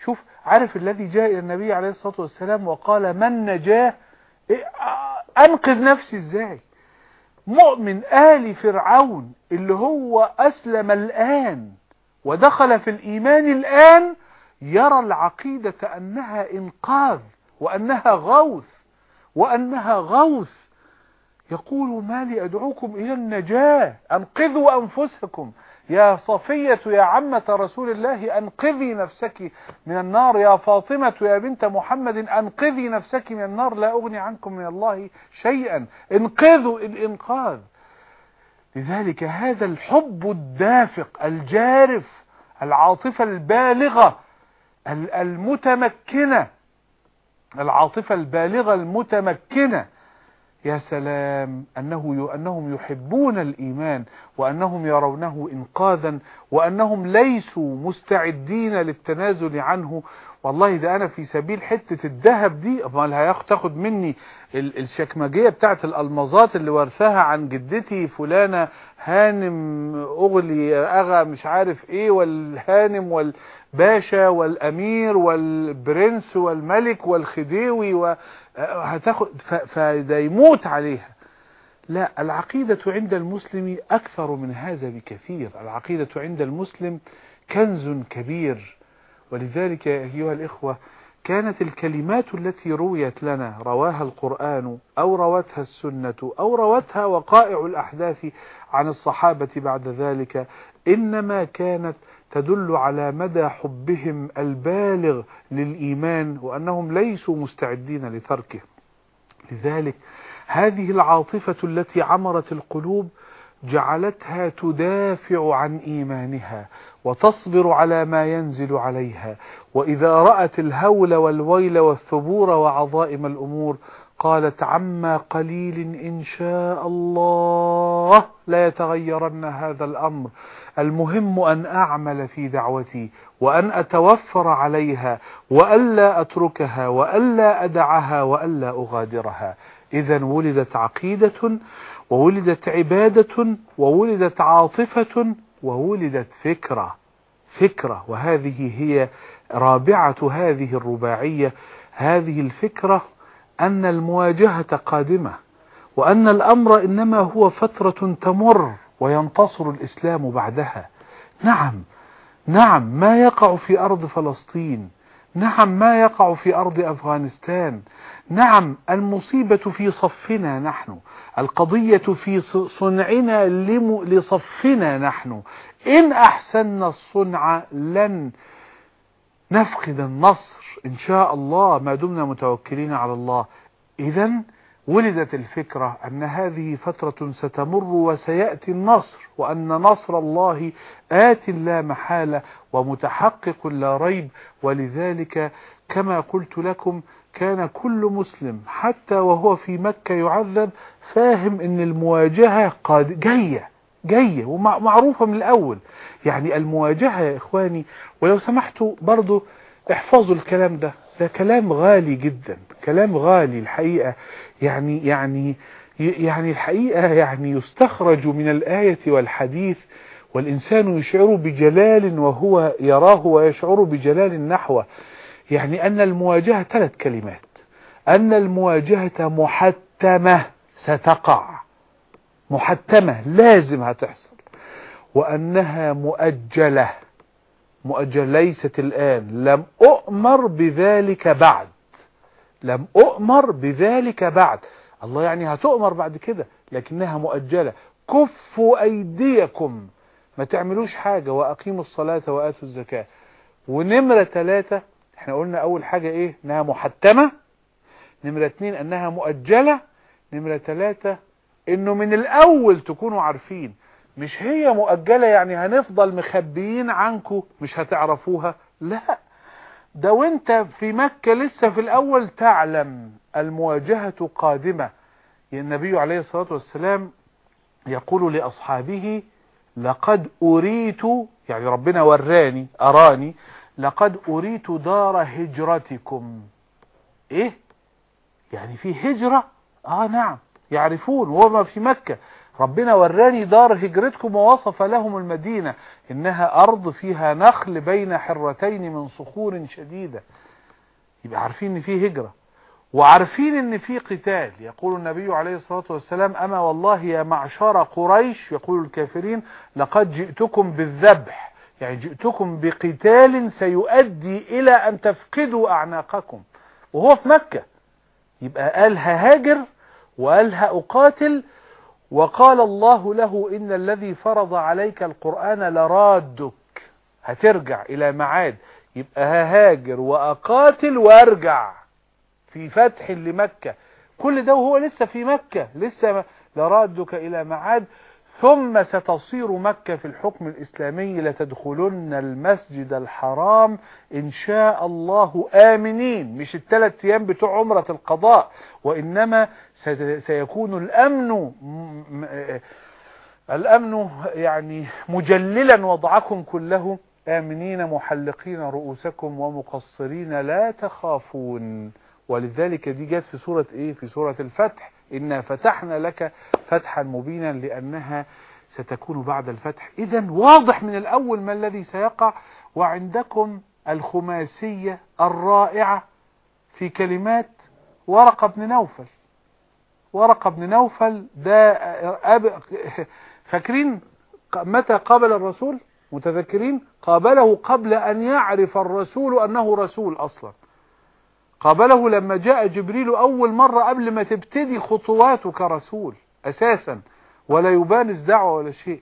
شوف عارف الذي جاء إلى النبي عليه الصلاة والسلام وقال من نجاة؟ إيه، أنقذ نفسي إزاي؟ مؤمن آل فرعون اللي هو أسلم الآن ودخل في الإيمان الآن يرى العقيدة أنها إنقاذ وأنها غوث وأنها غوث. يقول ما لي أدعوكم إلى النجاة أنقذوا أنفسكم. يا صفية يا عمة رسول الله أنقذي نفسك من النار. يا فاطمة يا بنت محمد أنقذي نفسك من النار. لا أغني عنكم من الله شيئا. انقذوا الإنقاذ. لذلك هذا الحب الدافق الجارف العاطفة البالغة المتمكنة. العاطفة البالغة المتمكنة. يا سلام أنه أنهم يحبون الإيمان وأنهم يرونه إنقاذا وأنهم ليسوا مستعدين للتنازل عنه. والله ده أنا في سبيل حتة الذهب دي امال هياخد مني الشكمجية بتاعت الألمظات اللي ورثها عن جدتي فلانة هانم أغلي أغا مش عارف إيه والهانم والباشا والأمير والبرنس والملك والخديوي وهتاخد فده يموت عليها. لا العقيدة عند المسلم أكثر من هذا بكثير. العقيدة عند المسلم كنز كبير. ولذلك أيها الإخوة كانت الكلمات التي رويت لنا رواها القرآن أو روتها السنة أو روتها وقائع الأحداث عن الصحابة بعد ذلك إنما كانت تدل على مدى حبهم البالغ للإيمان وأنهم ليسوا مستعدين لتركه. لذلك هذه العاطفة التي عمرت القلوب جعلتها تدافع عن إيمانها وتصبر على ما ينزل عليها. وإذا رأت الهول والويل والثبور وعظائم الأمور قالت عما قليل إن شاء الله لا يتغيرن هذا الأمر. المهم أن أعمل في دعوتي وأن أتوفر عليها وألا أتركها وألا أدعها وألا أغادرها. إذا ولدت عقيدة وولدت عبادة وولدت عاطفة وولدت فكرة. فكرة وهذه هي رابعة هذه الرباعية هذه الفكرة أن المواجهة قادمة وأن الأمر إنما هو فترة تمر. وينتصر الإسلام بعدها. نعم نعم ما يقع في أرض فلسطين. نعم ما يقع في أرض أفغانستان. نعم المصيبة في صفنا نحن. القضية في صنعنا لصفنا نحن. إن أحسننا الصنع لن نفقد النصر. إن شاء الله ما دمنا متوكلين على الله. إذا ولدت الفكرة أن هذه فترة ستمر وسيأتي النصر وأن نصر الله آت لا محالة ومتحقق لا ريب. ولذلك كما قلت لكم كان كل مسلم حتى وهو في مكة يعذب فاهم إن المواجهة قاد جاية جاية ومعروفة من الأول. يعني المواجهة يا إخواني ولو سمحتوا برضو احفظوا الكلام ده. ده كلام غالي جدا كلام غالي الحقيقة. يعني يعني يعني الحقيقة يعني يستخرج من الآية والحديث والإنسان يشعر بجلال وهو يراه ويشعر بجلال نحوه. يعني أن المواجهة ثلاث كلمات. أن المواجهة محتمة ستقع. محتمة لازم هتحصل. وأنها مؤجلة. مؤجل ليست الآن. لم أؤمر بذلك بعد. لم أؤمر بذلك بعد. الله يعني هتؤمر بعد كده لكنها مؤجلة. كفوا أيديكم. ما تعملوش حاجة وأقيموا الصلاة وآتوا الزكاة. ونمرة ثلاثة إحنا قلنا أول حاجة إيه؟ إنها محتمة. نمرة اتنين أنها مؤجلة. نمرة ثلاثة إنه من الأول تكونوا عارفين مش هي مؤجلة يعني هنفضل مخبيين عنكم مش هتعرفوها؟ لا. ده وانت في مكة لسه في الأول تعلم المواجهة قادمة. النبي عليه الصلاة والسلام يقول لأصحابه لقد أريت يعني ربنا وراني أراني لقد أريت دار هجرتكم. إيه؟ يعني في هجرة؟ آه نعم. يعرفون وهما في مكة. ربنا وراني دار هجرتكم ووصف لهم المدينة إنها أرض فيها نخل بين حرتين من صخور شديدة. يبقى عارفين إن فيه هجرة. وعارفين إن فيه قتال. يقول النبي عليه الصلاة والسلام أما والله يا معشر قريش يقول الكافرين لقد جئتكم بالذبح. يعني جئتكم بقتال سيؤدي إلى أن تفقدوا أعناقكم. وهو في مكة. يبقى قال هاجر وقال أقاتل وقال الله له إن الذي فرض عليك القرآن لرادك. هترجع إلى معاد. يبقى هاجر وأقاتل وأرجع في فتح لمكة. كل ده وهو لسه في مكة. لسه لرادك إلى معاد. ثم ستصير مكة في الحكم الإسلامي لتدخلن المسجد الحرام إن شاء الله آمنين. مش الثلاث أيام بتوع عمرة القضاء وإنما سيكون الأمن الأمن يعني مجللا وضعكم كله. آمنين محلقين رؤوسكم ومقصرين لا تخافون. ولذلك دي جت في سورة إيه؟ في سورة الفتح. إنا فتحنا لك فتحا مبينا لأنها ستكون بعد الفتح. إذا واضح من الأول ما الذي سيقع وعندكم الخماسية الرائعة في كلمات ورقة بن نوفل. ورقة بن نوفل ده. فاكرين متى قابل الرسول؟ متذكرين؟ قابله قبل أن يعرف الرسول أنه رسول أصلا. قابله لما جاء جبريل أول مرة قبل ما تبتدي خطواته كرسول أساسا ولا يبانز دعوة ولا شيء.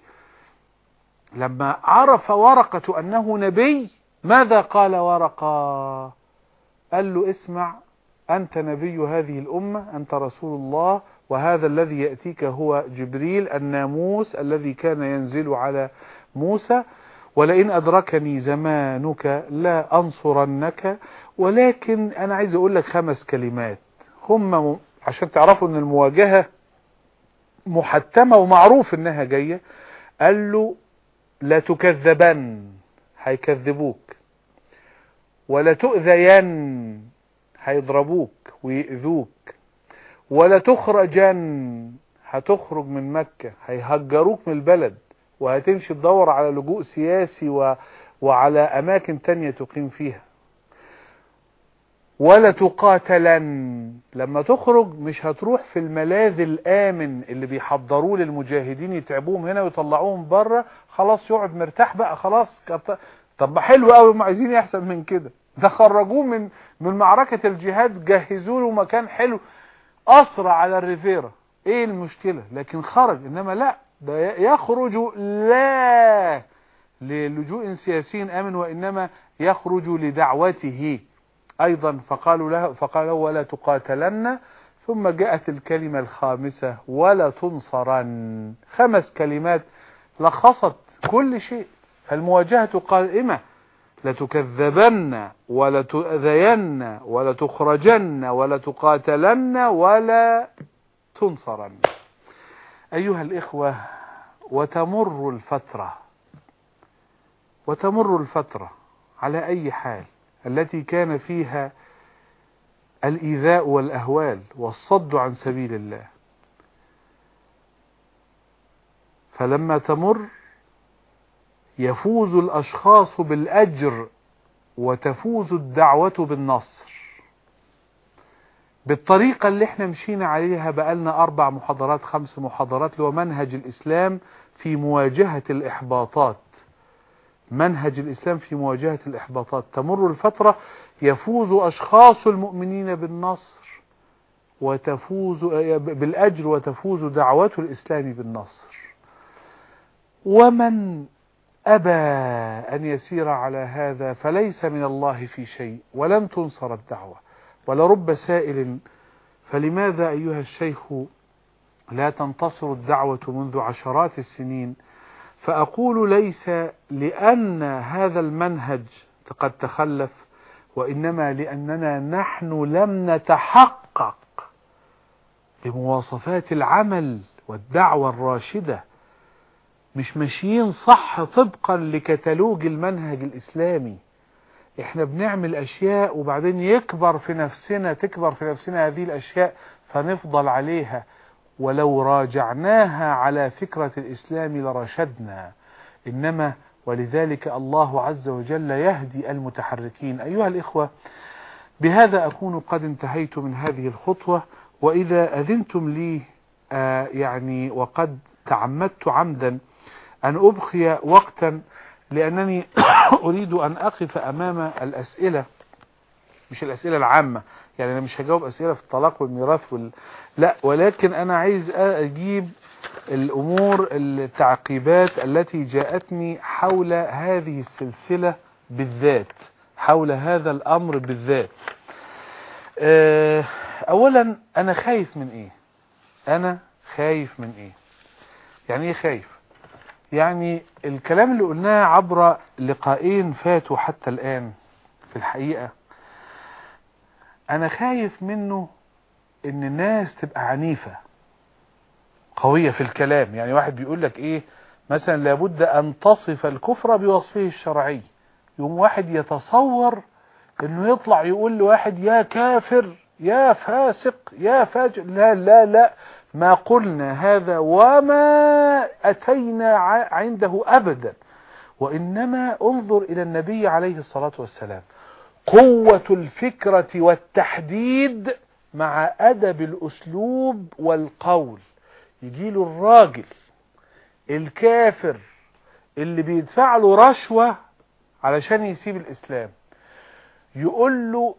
لما عرف ورقة أنه نبي ماذا قال ورقة؟ قال له اسمع أنت نبي هذه الأمة أنت رسول الله وهذا الذي يأتيك هو جبريل الناموس الذي كان ينزل على موسى. ولئن أدركني زمانك لا أنصرنك ولكن أنا عايز أقول لك خمس كلمات. هم عشان تعرفوا أن المواجهة محتمة ومعروف أنها جاية. قال له لا تكذبن. هيكذبوك. ولا تؤذين. هيضربوك ويؤذوك ولا تخرجن. هتخرج من مكة. هيهجروك من البلد. وهتمشي تدور على لجوء سياسي و... وعلى أماكن تانية تقيم فيها. ولا تقاتلن. لما تخرج مش هتروح في الملاذ الآمن اللي بيحضروه للمجاهدين يتعبوهم هنا ويطلعوهم بره خلاص يقعد مرتاح بقى خلاص طب ما حلو قوي هم عايزين يحسن من كده. ده خرجوه من من معركة الجهاد جهزوا له مكان حلو. أسرع على الريفيرا. إيه المشكلة؟ لكن خرج. إنما لا ده يخرج لا للجوء سياسي آمن وإنما يخرج لدعوته. أيضا فقالوا له فقال ولا تقاتلن. ثم جاءت الكلمة الخامسة ولا تنصرن. خمس كلمات لخصت كل شيء. فالمواجهة قائمة. لتكذبن ولا تؤذين ولا تخرجن ولا تقاتلن ولا تنصرن. أيها الإخوة وتمر الفترة. وتمر الفترة على أي حال؟ التي كان فيها الإيذاء والأهوال والصد عن سبيل الله. فلما تمر يفوز الأشخاص بالأجر وتفوز الدعوة بالنصر. بالطريقة اللي إحنا مشينا عليها بقالنا أربع محاضرات خمس محاضرات لو منهج الإسلام في مواجهة الإحباطات. منهج الإسلام في مواجهة الإحباطات. تمر الفترة يفوز أشخاص المؤمنين بالنصر وتفوز بالأجر وتفوز دعوة الإسلام بالنصر. ومن أبى أن يسير على هذا فليس من الله في شيء ولن تنصر الدعوة ولرب سائل فلماذا أيها الشيخ لا تنتصر الدعوة منذ عشرات السنين؟ فأقول ليس لأن هذا المنهج قد تخلف وإنما لأننا نحن لم نتحقق بمواصفات العمل والدعوة الراشدة. مش ماشيين صح طبقا لكتالوج المنهج الإسلامي. إحنا بنعمل أشياء وبعدين يكبر في نفسنا تكبر في نفسنا هذه الأشياء فنفضل عليها. ولو راجعناها على فكرة الإسلام لرشدنا. إنما ولذلك الله عز وجل يهدي المتحركين. أيها الإخوة بهذا أكون قد انتهيت من هذه الخطوة. وإذا أذنتم لي آه يعني وقد تعمدت عمدا أن أبقي وقتا لأنني أريد أن أقف أمام الأسئلة مش الأسئلة العامة يعني أنا مش هجاوب أسئلة في الطلاق والميراث وال... لا ولكن أنا عايز أجيب الأمور التعقيبات التي جاءتني حول هذه السلسلة بالذات حول هذا الأمر بالذات. أولا أنا خايف من إيه؟ أنا خايف من إيه؟ يعني إيه خايف؟ يعني الكلام اللي قلناه عبر لقاءين فاتوا حتى الآن في الحقيقة أنا خايف منه إن الناس تبقى عنيفة قوية في الكلام. يعني واحد بيقول لك إيه؟ مثلا لابد أن تصف الكفر بوصفه الشرعي. يوم واحد يتصور إنه يطلع يقول لواحد يا كافر يا فاسق يا فاجر. لا لا لا. ما قلنا هذا وما أتينا عنده أبدا. وإنما انظر إلى النبي عليه الصلاة والسلام. قوة الفكرة والتحديد مع أدب الأسلوب والقول. يجيله الراجل الكافر اللي بيدفع له رشوة علشان يسيب الإسلام يقول له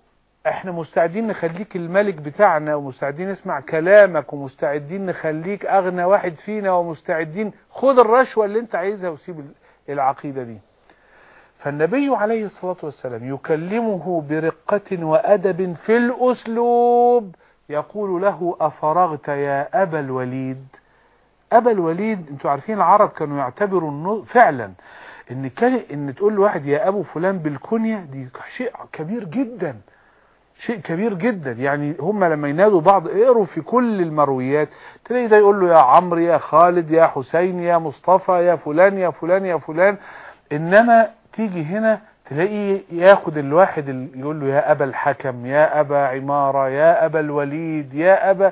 إحنا مستعدين نخليك الملك بتاعنا ومستعدين نسمع كلامك ومستعدين نخليك أغنى واحد فينا ومستعدين خد الرشوة اللي أنت عايزها وسيب العقيدة دي. فالنبي عليه الصلاة والسلام يكلمه برقة وأدب في الأسلوب يقول له أفرغت يا أبا الوليد؟ أبا الوليد أنتوا عارفين العرب كانوا يعتبروا فعلا إن كان إن تقول لواحد يا أبو فلان بالكنية دي شيء كبير جدا شيء كبير جدا. يعني هم لما ينادوا بعض اقروا في كل المرويات تلاقي ده يقول له يا عمرو يا خالد يا حسين يا مصطفى يا فلان يا فلان يا فلان. إنما تيجي هنا تلاقي ياخد الواحد يقول له يا أبا الحكم يا أبا عمارة يا أبا الوليد يا أبا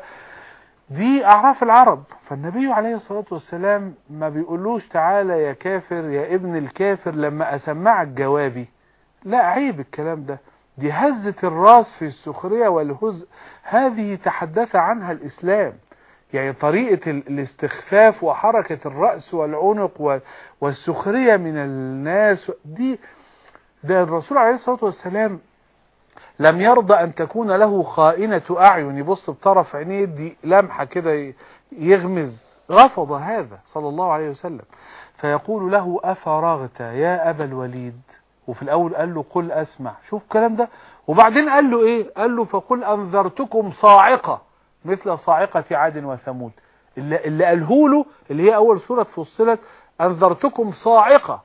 دي أعراف العرب. فالنبي عليه الصلاة والسلام ما بيقولوش تعالى يا كافر يا ابن الكافر لما أسمعك جوابي. لا عيب الكلام ده. دي هزة الراس في السخرية والهزء. هذه تحدث عنها الإسلام. يعني طريقة الاستخفاف وحركة الرأس والعنق والسخرية من الناس دي ده الرسول عليه الصلاة والسلام لم يرضى أن تكون له خائنة أعين. يبص بطرف عينيه دي لمحة كده يغمز. رفض هذا صلى الله عليه وسلم. فيقول له أفرغت يا أبا الوليد؟ وفي الأول قال له قل أسمع. شوف الكلام ده. وبعدين قال له إيه؟ قال له فقل أنذرتكم صاعقة. مثل صاعقة عاد وثمود. اللي, اللي قاله له اللي هي أول سورة فصلت أنذرتكم صاعقة.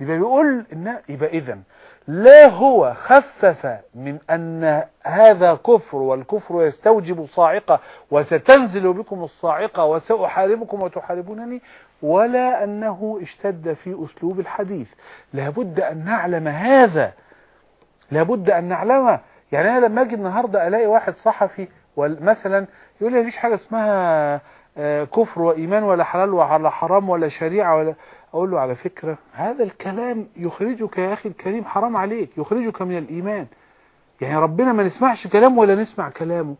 يبقى بيقول إن يبقى إذن. لا هو خفف من أن هذا كفر والكفر يستوجب صاعقة وستنزل بكم الصاعقة وسأحاربكم وتحاربونني ولا أنه اشتد في أسلوب الحديث. لابد أن نعلم هذا. لابد أن نعلمه. يعني أنا لما أجي النهاردة ألاقي واحد صحفي مثلا يقول لي مفيش حاجة اسمها كفر وإيمان ولا حلال ولا حرام ولا شريعة ولا أقول له على فكرة هذا الكلام يخرجك يا أخي الكريم حرام عليك يخرجك من الإيمان. يعني ربنا ما نسمعش كلامه ولا نسمع كلامه.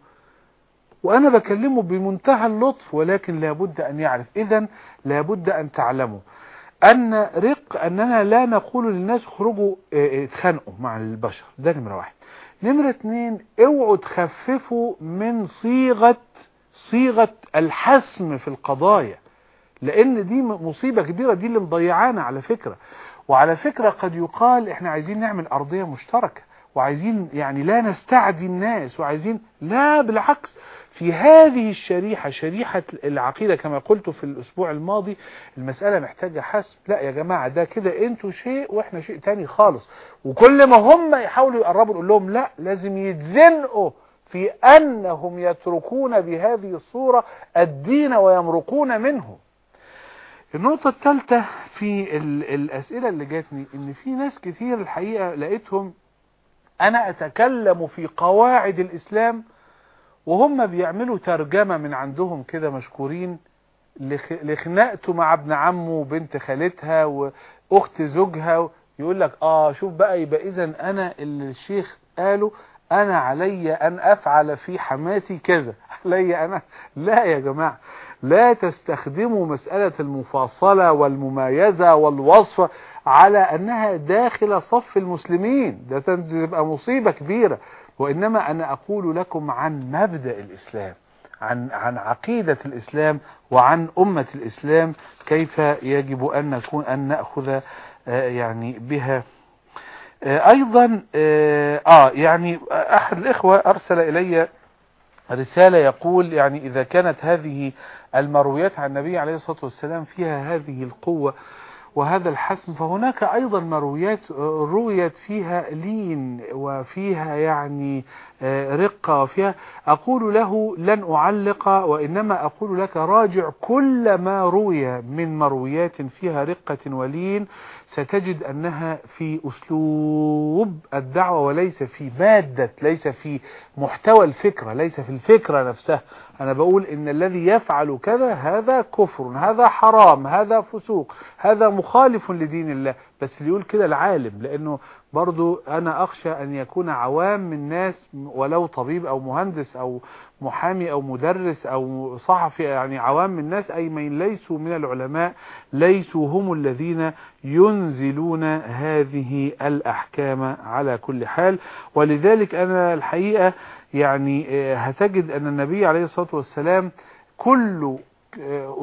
وأنا بكلمه بمنتهى اللطف ولكن لابد أن يعرف. إذا لابد أن تعلموا أن رق أننا لا نقول للناس خرجوا اتخانقوا مع البشر. ده نمرة واحد. نمرة اتنين اوعوا تخففوا من صيغة صيغة الحسم في القضايا لأن دي مصيبة كبيرة دي اللي مضيعانا على فكرة. وعلى فكرة قد يقال إحنا عايزين نعمل أرضية مشتركة. وعايزين يعني لا نستعدي الناس وعايزين لا بالعكس. في هذه الشريحة شريحة العقيدة كما قلت في الأسبوع الماضي المسألة محتاجة حسم. لا يا جماعة ده كده أنتوا شيء وإحنا شيء تاني خالص. وكل ما هم يحاولوا يقربوا نقول لهم لا لازم يتزنقوا في أنهم يتركون بهذه الصورة الدين ويمرقون منه. النقطة الثالثة في الأسئلة اللي جاتني إن في ناس كتير الحقيقة لقيتهم أنا أتكلم في قواعد الإسلام وهم بيعملوا ترجمة من عندهم كده مشكورين لخ- لخناقته مع ابن عمه وبنت خالتها وأخت زوجها يقول لك آه شوف بقى يبقى إذا أنا اللي الشيخ قاله أنا علي أن أفعل في حماتي كذا علي أنا لا يا جماعة لا تستخدموا مسألة المفاصلة والممايزة والوصفة على أنها داخل صف المسلمين. ده تبقى مصيبة كبيرة. وإنما أنا أقول لكم عن مبدأ الإسلام عن عن عقيدة الإسلام وعن أمة الإسلام كيف يجب أن نكون أن نأخذ آه، يعني بها. آه، أيضا آه آه، يعني أحد الإخوة أرسل إلي رسالة يقول يعني إذا كانت هذه المرويات عن النبي عليه الصلاة والسلام فيها هذه القوة وهذا الحسم فهناك أيضا مرويات رويت فيها لين وفيها يعني آه، رقة وفيها. أقول له لن أعلق وإنما أقول لك راجع كل ما روي من مرويات فيها رقة ولين. ستجد أنها في أسلوب الدعوة وليس في مادة ليس في محتوى الفكرة ليس في الفكرة نفسها. أنا بقول إن الذي يفعل كذا هذا كفر هذا حرام هذا فسوق هذا مخالف لدين الله. بس اللي يقول كده العالم لأنه برضو أنا أخشى أن يكون عوام من ناس ولو طبيب أو مهندس أو محامي أو مدرس أو صحفي يعني عوام من الناس أي من ليسوا من العلماء ليسوا هم الذين ينزلون هذه الأحكام على كل حال. ولذلك أنا الحقيقة يعني آه، هتجد أن النبي عليه الصلاة والسلام كل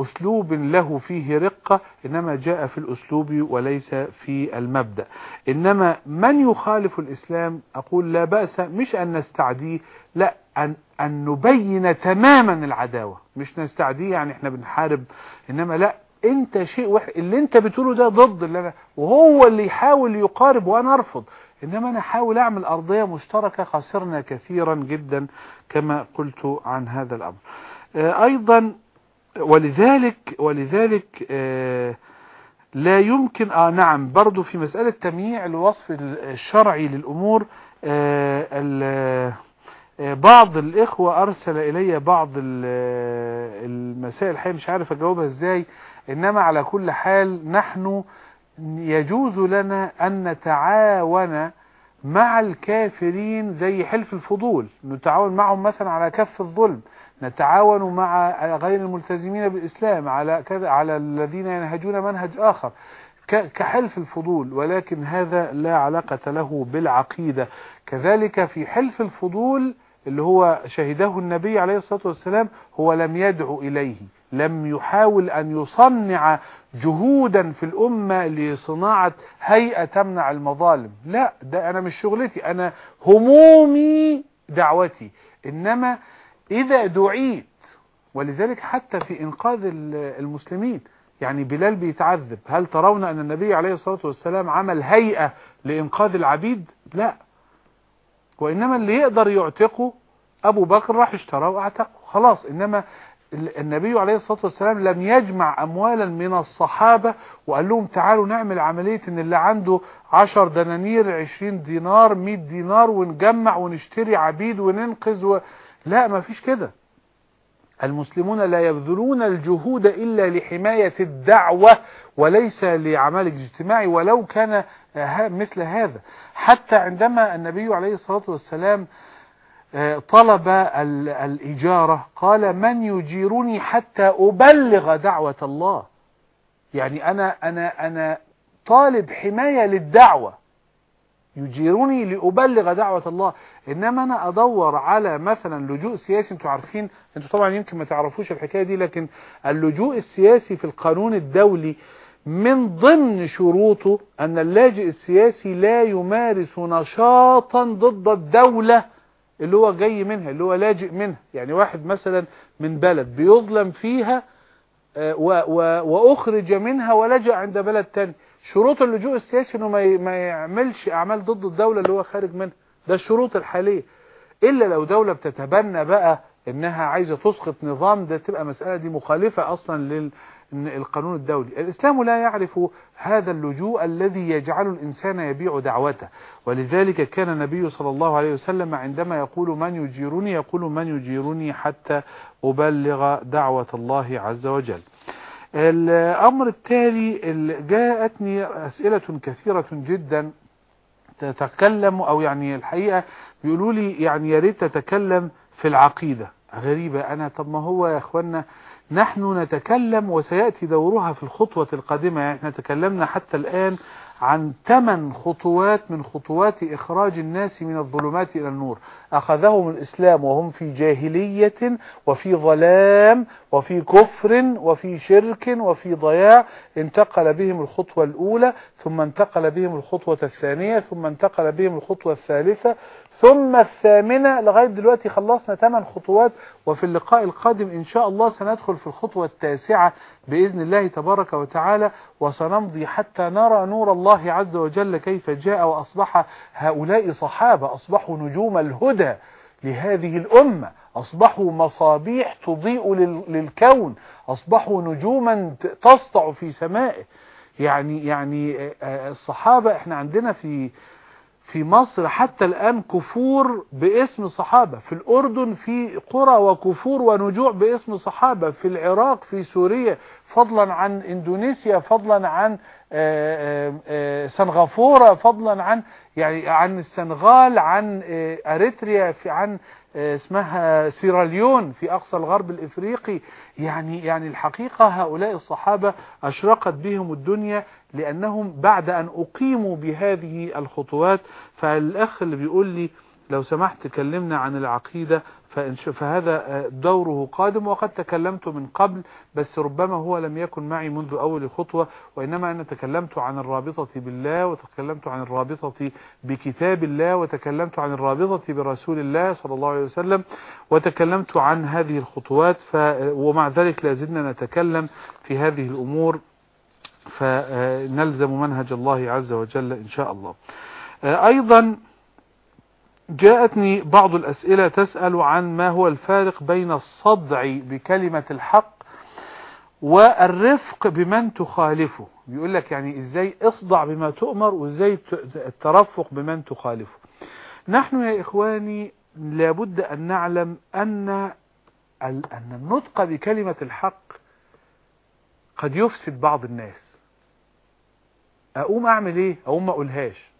أسلوب له فيه رقة إنما جاء في الأسلوب وليس في المبدأ. إنما من يخالف الإسلام؟ أقول لا بأس مش أن نستعديه لا أن, أن نبين تماما العداوة. مش نستعديه يعني إحنا بنحارب إنما لا أنت شيء واحد اللي أنت بتقوله ده ضد اللي أنا وهو اللي يحاول يقارب وأنا أرفض. إنما أنا أحاول أعمل أرضية مشتركة خسرنا كثيرا جدا كما قلت عن هذا الأمر. آه، أيضا ولذلك ولذلك آه، لا يمكن آه نعم برضو في مسألة تمييع الوصف الشرعي للأمور آه، آه، بعض الإخوة أرسل إلي بعض ال- المسائل الحقيقة مش عارف أجاوبها إزاي إنما على كل حال نحن يجوز لنا أن نتعاون مع الكافرين زي حلف الفضول نتعاون معهم مثلا على كف الظلم. نتعاون مع غير الملتزمين بالإسلام على كذا على الذين ينهجون منهج آخر. كحلف الفضول ولكن هذا لا علاقة له بالعقيدة. كذلك في حلف الفضول اللي هو شهده النبي عليه الصلاة والسلام هو لم يدعو إليه لم يحاول أن يصنع جهودا في الأمة لصناعة هيئة تمنع المظالم. لا ده أنا مش شغلتي أنا همومي دعوتي. إنما إذا دعيت ولذلك حتى في إنقاذ ال- المسلمين يعني بلال بيتعذب. هل ترون أن النبي عليه الصلاة والسلام عمل هيئة لإنقاذ العبيد؟ لا. وإنما اللي يقدر يعتقه أبو بكر راح اشتراه وأعتقه. خلاص إنما ال- النبي عليه الصلاة والسلام لم يجمع أموالا من الصحابة وقال لهم تعالوا نعمل عملية إن اللي عنده عشر دنانير عشرين دينار مئة دينار ونجمع ونشتري عبيد وننقذ و... لا ما فيش كده. المسلمون لا يبذلون الجهود إلا لحماية الدعوة وليس لعمل اجتماعي ولو كان مثل هذا. حتى عندما النبي عليه الصلاة والسلام آه، طلب ال- الإجارة قال من يجيرني حتى أبلغ دعوة الله؟ يعني أنا أنا أنا طالب حماية للدعوة. يجيرني لأبلغ دعوة الله. إنما أنا أدور على مثلا لجوء سياسي. أنتوا عارفين أنتوا طبعا يمكن ما تعرفوش الحكاية دي لكن اللجوء السياسي في القانون الدولي من ضمن شروطه أن اللاجئ السياسي لا يمارس نشاطا ضد الدولة اللي هو جاي منها اللي هو لاجئ منها. يعني واحد مثلا من بلد بيظلم فيها آه، وأخرج منها ولجأ عند بلد تاني. شروط اللجوء السياسي إنه ما يعملش أعمال ضد الدولة اللي هو خارج منها. ده الشروط الحالية. إلا لو دولة بتتبنى بقى إنها عايزة تسقط نظام ده تبقى مسألة دي مخالفة أصلا لل إن القانون الدولي. الإسلام لا يعرف هذا اللجوء الذي يجعل الإنسان يبيع دعوته. ولذلك كان النبي صلى الله عليه وسلم عندما يقول من يجيرني يقول من يجيرني حتى أبلغ دعوة الله عز وجل. الأمر التالي جاءتني أسئلة كثيرة جدا تتكلم أو يعني الحقيقة بيقولوا لي يعني يا ريت تتكلم في العقيدة. غريبة. أنا طب ما هو يا أخوانا نحن نتكلم وسيأتي دورها في الخطوة القادمة. يعني إحنا تكلمنا حتى الآن عن ثمان خطوات من خطوات إخراج الناس من الظلمات إلى النور. أخذهم الإسلام وهم في جاهلية وفي ظلام وفي كفر وفي شرك وفي ضياع. انتقل بهم الخطوة الأولى ثم انتقل بهم الخطوة الثانية ثم انتقل بهم الخطوة الثالثة ثم الثامنة لغاية دلوقتي خلصنا ثمان خطوات وفي اللقاء القادم إن شاء الله سندخل في الخطوة التاسعة بإذن الله تبارك وتعالى وسنمضي حتى نرى نور الله عز وجل كيف جاء وأصبح هؤلاء صحابة أصبحوا نجوم الهدى لهذه الأمة أصبحوا مصابيح تضيء للكون أصبحوا نجوما تسطع في سمائه. يعني يعني الصحابة إحنا عندنا في في مصر حتى الآن كفور باسم صحابة. في الأردن في قرى وكفور ونجوع باسم صحابة. في العراق في سوريا فضلا عن إندونيسيا فضلا عن سنغافورة فضلا عن يعني عن السنغال عن أريتريا في عن اسمها سيراليون في أقصى الغرب الإفريقي. يعني يعني الحقيقة هؤلاء الصحابة أشرقت بهم الدنيا لأنهم بعد أن أقيموا بهذه الخطوات. فالأخ اللي بيقول لي لو سمحت كلمنا عن العقيدة فهذا دوره قادم وقد تكلمت من قبل بس ربما هو لم يكن معي منذ أول خطوة وإنما أنا تكلمت عن الرابطة بالله وتكلمت عن الرابطة بكتاب الله وتكلمت عن الرابطة برسول الله صلى الله عليه وسلم وتكلمت عن هذه الخطوات ف ومع ذلك لازلنا نتكلم في هذه الأمور فنلزم منهج الله عز وجل إن شاء الله. أيضا جاءتني بعض الأسئلة تسأل عن ما هو الفارق بين الصدع بكلمة الحق والرفق بمن تخالفه. بيقول لك يعني إزاي اصدع بما تؤمر وإزاي الترفق بمن تخالفه. نحن يا إخواني لابد أن نعلم أن أن النطق بكلمة الحق قد يفسد بعض الناس. أقوم أعمل إيه؟ أقوم ما أقولهاش.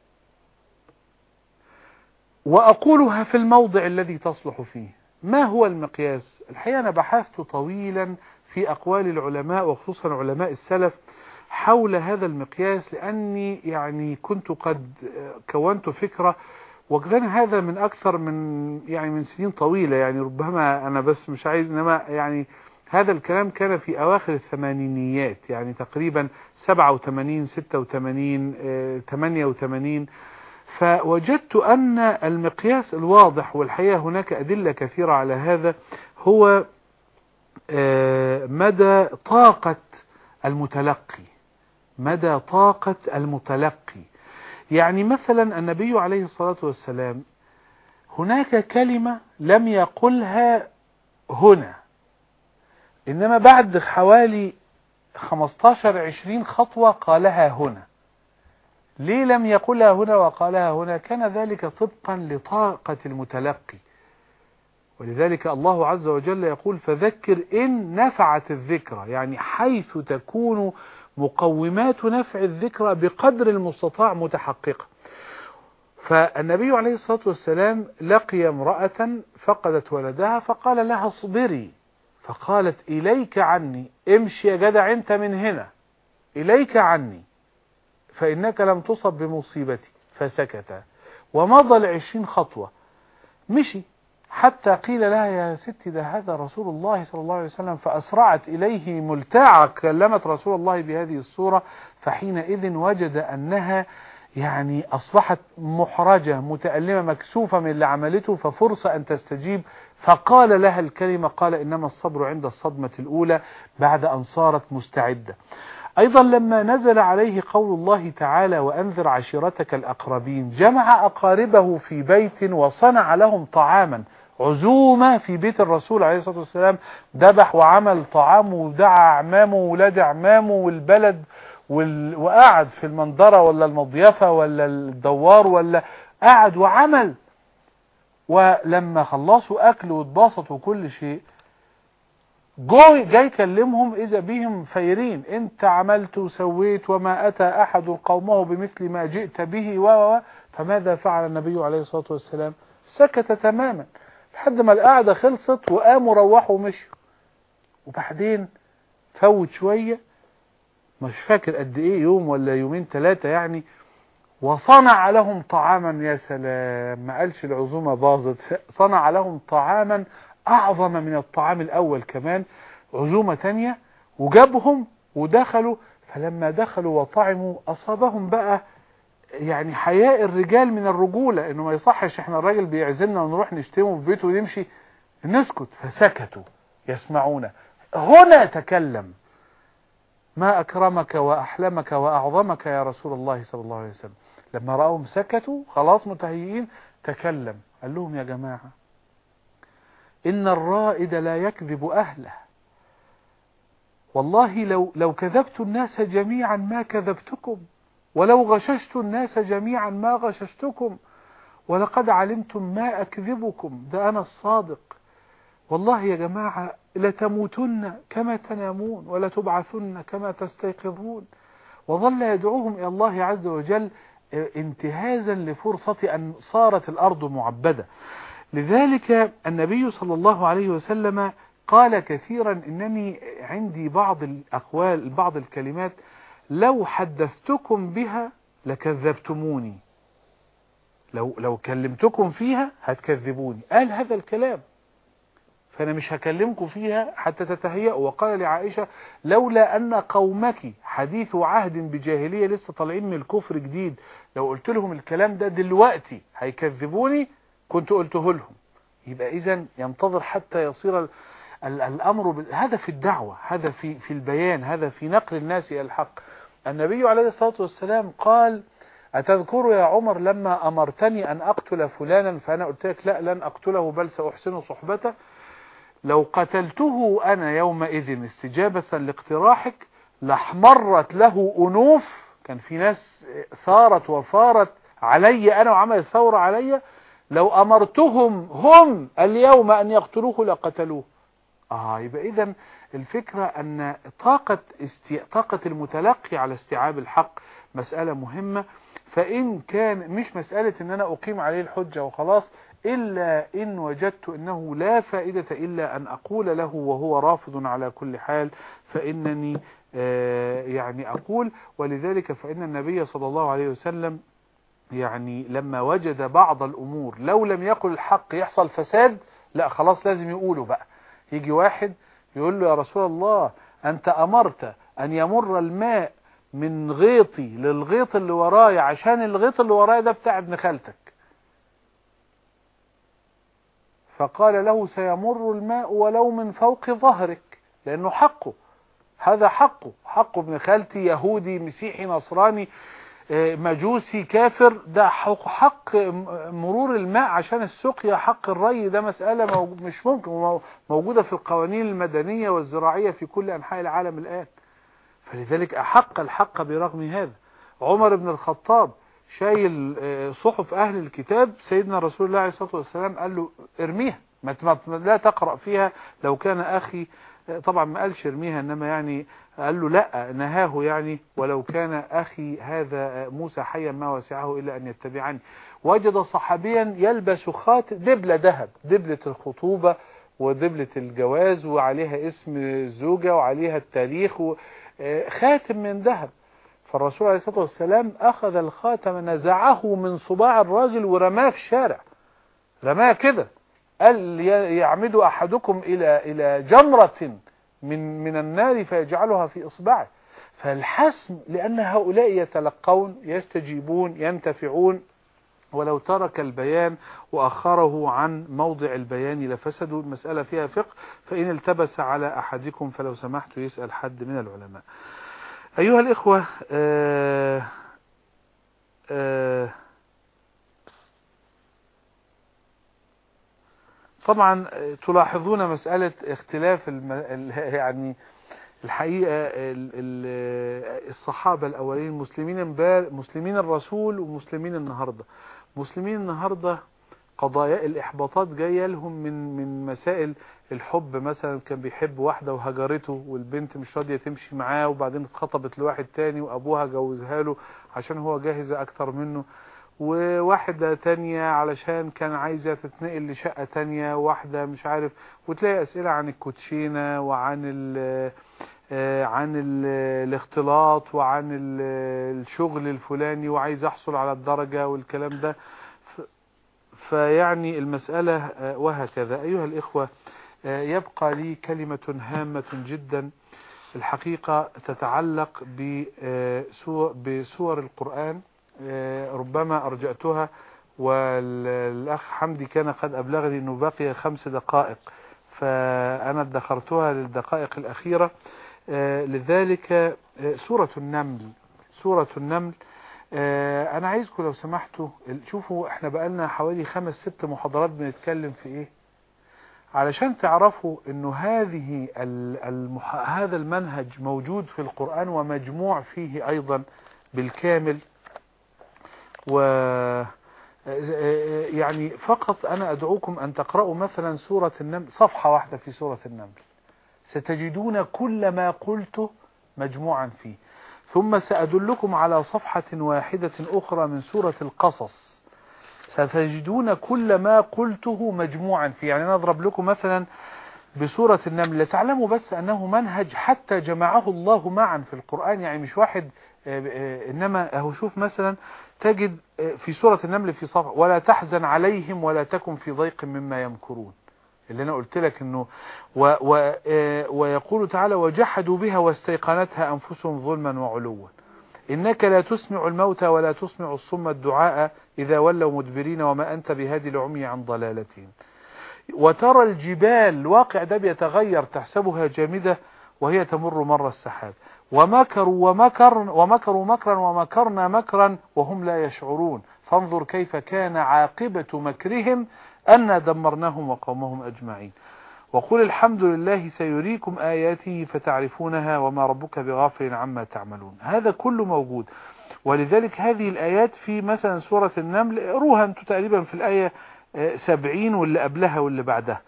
وأقولها في الموضع الذي تصلح فيه. ما هو المقياس؟ الحقيقة أنا بحثت طويلا في أقوال العلماء وخصوصا علماء السلف حول هذا المقياس لأني يعني كنت قد كونت فكرة وكان هذا من أكثر من يعني من سنين طويلة. يعني ربما أنا بس مش عايز إنما يعني هذا الكلام كان في أواخر الثمانينيات يعني تقريبا 87 86 88 فوجدت أن المقياس الواضح والحقيقة هناك أدلة كثيرة على هذا هو مدى طاقة المتلقي. مدى طاقة المتلقي. يعني مثلا النبي عليه الصلاة والسلام هناك كلمة لم يقلها هنا إنما بعد حوالي 15-20 خطوة قالها هنا. ليه لم يقلها هنا وقالها هنا؟ كان ذلك طبقا لطاقة المتلقي. ولذلك الله عز وجل يقول فذكر إن نفعت الذكرى يعني حيث تكون مقومات نفع الذكرى بقدر المستطاع متحققة. فالنبي عليه الصلاة والسلام لقي امرأة فقدت ولدها فقال لها اصبري. فقالت إليك عني امشي يا جدع أنت من هنا. إليك عني. فإنك لم تصب بمصيبتي. فسكت. ومضى العشرين خطوة. مشي. حتى قيل لها يا ستي ده هذا رسول الله صلى الله عليه وسلم. فأسرعت إليه ملتاعة. كلمت رسول الله بهذه الصورة. فحينئذ وجد أنها يعني أصبحت محرجة متألمة مكسوفة من اللي عملته. ففرصة أن تستجيب. فقال لها الكلمة قال إنما الصبر عند الصدمة الأولى بعد أن صارت مستعدة. أيضا لما نزل عليه قول الله تعالى وأنذر عشيرتك الأقربين جمع أقاربه في بيت وصنع لهم طعاما. عزومة في بيت الرسول عليه الصلاة والسلام ذبح وعمل طعام ودعا أعمامه وولاد أعمامه والبلد وال... وقعد في المنظرة ولا المضيفة ولا الدوار ولا قعد وعمل. ولما خلصوا أكل واتبسطوا وكل شيء جاي جاي يكلمهم إذا بهم فيرين إنت عملت وسويت وما أتى أحد قومه بمثل ما جئت به و فماذا فعل النبي عليه الصلاة والسلام؟ سكت تماما. لحد ما القعدة خلصت وقاموا روحوا ومشوا. وبعدين فوت شوية. مش فاكر قد إيه يوم ولا يومين ثلاثة يعني. وصنع لهم طعاما يا سلام. ما قالش العزومة باظت. صنع لهم طعاما أعظم من الطعام الأول كمان عزومة تانية وجابهم ودخلوا فلما دخلوا وطعموا أصابهم بقى يعني حياء الرجال من الرجولة إنه ما يصحش إحنا الراجل بيعزلنا ونروح نشتمه في بيته ونمشي نسكت فسكتوا يسمعون هنا تكلم. ما أكرمك وأحلمك وأعظمك يا رسول الله صلى الله عليه وسلم. لما رأوهم سكتوا خلاص متهيئين تكلم. قال لهم يا جماعة إن الرائد لا يكذب أهله. والله لو, لو كذبت الناس جميعا ما كذبتكم ولو غششت الناس جميعا ما غششتكم ولقد علمتم ما أكذبكم ده أنا الصادق. والله يا جماعة لتموتن كما تنامون ولتبعثن كما تستيقظون. وظل يدعوهم إلى الله عز وجل انتهازا لفرصة أن صارت الأرض معبدة. لذلك النبي صلى الله عليه وسلم قال كثيرا إنني عندي بعض الأقوال بعض الكلمات لو حدثتكم بها لكذبتموني. لو لو كلمتكم فيها هتكذبوني. قال هذا الكلام. فأنا مش هكلمكم فيها حتى تتهيأوا. وقال لعائشة لولا أن قومك حديث عهد بجاهلية لسه طالعين من الكفر جديد لو قلت لهم الكلام ده دلوقتي هيكذبوني كنت قلته لهم. يبقى إذا ينتظر حتى يصير الأمر هذا في الدعوة هذا في في البيان هذا في نقل الناس إلى الحق. النبي عليه الصلاة والسلام قال أتذكر يا عمر لما أمرتني أن أقتل فلانا فأنا قلت لك لا لن أقتله بل سأحسن صحبته. لو قتلته أنا يومئذ استجابة لاقتراحك لأحمرت له أنوف. كان في ناس ثارت وفارت علي أنا وعمل ثورة علي لو أمرتهم هم اليوم أن يقتلوه لقتلوه. آه يبقى إذا الفكرة أن طاقة, استي... طاقة المتلقي على استيعاب الحق مسألة مهمة. فإن كان مش مسألة أن أنا أقيم عليه الحجة وخلاص إلا إن وجدت أنه لا فائدة إلا أن أقول له وهو رافض على كل حال فإنني يعني أقول. ولذلك فإن النبي صلى الله عليه وسلم يعني لما وجد بعض الأمور لو لم يقل الحق يحصل فساد لا خلاص لازم يقوله بقى. يجي واحد يقول له يا رسول الله أنت أمرت أن يمر الماء من غيطي للغيط اللي ورايا عشان الغيط اللي ورايا ده بتاع ابن خالتك. فقال له سيمر الماء ولو من فوق ظهرك لأنه حقه. هذا حقه. حق ابن خالتي يهودي مسيحي نصراني. مجوسي كافر ده حق مرور الماء عشان السقيا حق الري ده مسألة مش ممكن موجودة في القوانين المدنية والزراعية في كل أنحاء العالم الآن. فلذلك أحق الحق برغم هذا. عمر بن الخطاب شايل صحف أهل الكتاب سيدنا رسول الله عليه الصلاة والسلام قال له ارميها لا تقرأ فيها لو كان أخي طبعا ما قالش ارميها إنما يعني قال له لا نهاه يعني ولو كان أخي هذا موسى حيا ما وسعه إلا أن يتبعني. وجد صحابيا يلبس خاتم دبلة ذهب دبلة الخطوبة ودبلة الجواز وعليها اسم الزوجة وعليها التاريخ خاتم من ذهب. فالرسول عليه الصلاة والسلام أخذ الخاتم نزعه من صباع الراجل ورماه في الشارع. رماه كده. قال يعمد أحدكم إلى إلى جمرة من من النار فيجعلها في إصبعه. فالحسم لأن هؤلاء يتلقون يستجيبون ينتفعون. ولو ترك البيان وأخره عن موضع البيان لفسدوا المسألة فيها فقه فإن التبس على أحدكم فلو سمحت يسأل حد من العلماء. أيها الإخوة آآ آآ طبعا تلاحظون مسألة اختلاف الم... يعني الحقيقة الصحابة الأولين مسلمين مسلمين الرسول ومسلمين النهاردة. مسلمين النهاردة قضايا الإحباطات جاية لهم من من مسائل الحب مثلا كان بيحب واحدة وهجرته والبنت مش راضية تمشي معاه وبعدين اتخطبت لواحد تاني وأبوها جوزها له عشان هو جاهز أكتر منه. وواحدة تانية علشان كان عايزة تتنقل لشقة تانية واحدة مش عارف وتلاقي أسئلة عن الكوتشينة وعن ال عن ال الاختلاط وعن الشغل الفلاني وعايز أحصل على الدرجة والكلام ده. فيعني المسألة وهكذا. أيها الإخوة يبقى لي كلمة هامة جدا. الحقيقة تتعلق بسور القرآن. ربما أرجعتها والأخ حمدي كان قد أبلغني أنه بقي خمس دقائق فأنا ادخرتها للدقائق الأخيرة. لذلك سورة النمل سورة النمل. أنا عايزكم لو سمحتوا شوفوا إحنا بقالنا حوالي خمس ست محاضرات بنتكلم في إيه؟ علشان تعرفوا إنه هذه المح... هذا المنهج موجود في القرآن ومجموع فيه أيضا بالكامل. و يعني فقط أنا أدعوكم أن تقرأوا مثلا سورة النمل صفحة واحدة في سورة النمل. ستجدون كل ما قلته مجموعا فيه. ثم سأدلكم على صفحة واحدة أخرى من سورة القصص. ستجدون كل ما قلته مجموعا فيه. يعني نضرب لكم مثلا بسورة النمل لتعلموا بس أنه منهج حتى جمعه الله معا في القرآن. يعني مش واحد إنما أهو شوف مثلا تجد في سورة النمل في صفحة ولا تحزن عليهم ولا تكن في ضيق مما يمكرون. اللي أنا قلت لك أنه و و ويقول تعالى وجحدوا بها واستيقنتها أنفسهم ظلما وعلوا. إنك لا تسمع الموتى ولا تسمع الصم الدعاء إذا ولوا مدبرين وما أنت بهادي العمي عن ضلالتهم. وترى الجبال الواقع ده بيتغير تحسبها جامدة وهي تمر مر السحاب. ومكروا ومكر ومكروا مكرا ومكرنا مكرا وهم لا يشعرون. فانظر كيف كان عاقبة مكرهم أنا دمرناهم وقومهم أجمعين. وقل الحمد لله سيريكم آياته فتعرفونها وما ربك بغافل عما تعملون. هذا كله موجود. ولذلك هذه الآيات في مثلا سورة النمل روها أنتم تقريبا في الآية سبعين واللي قبلها واللي بعدها.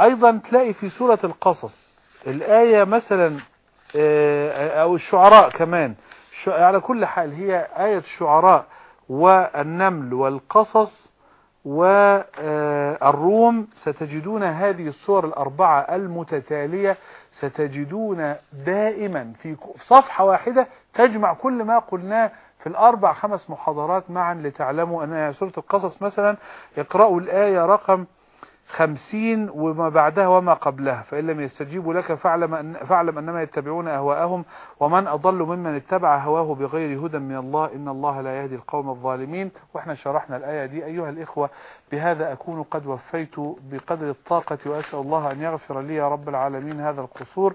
أيضا تلاقي في سورة القصص الآية مثلا أو الشعراء كمان. على كل حال هي آية الشعراء والنمل والقصص والروم ستجدون هذه الصور الأربعة المتتالية. ستجدون دائما في صفحة واحدة تجمع كل ما قلناه في الأربع خمس محاضرات معا لتعلموا أن سورة القصص مثلا. اقرأوا الآية رقم خمسين وما بعدها وما قبلها فإن لم يستجيبوا لك فاعلم, أن فاعلم أنما يتبعون أهواءهم ومن أضل ممن اتبع هواه بغير هدى من الله إن الله لا يهدي القوم الظالمين. وإحنا شرحنا الآية دي أيها الإخوة بهذا أكون قد وفيت بقدر الطاقة وأسأل الله أن يغفر لي يا رب العالمين هذا القصور.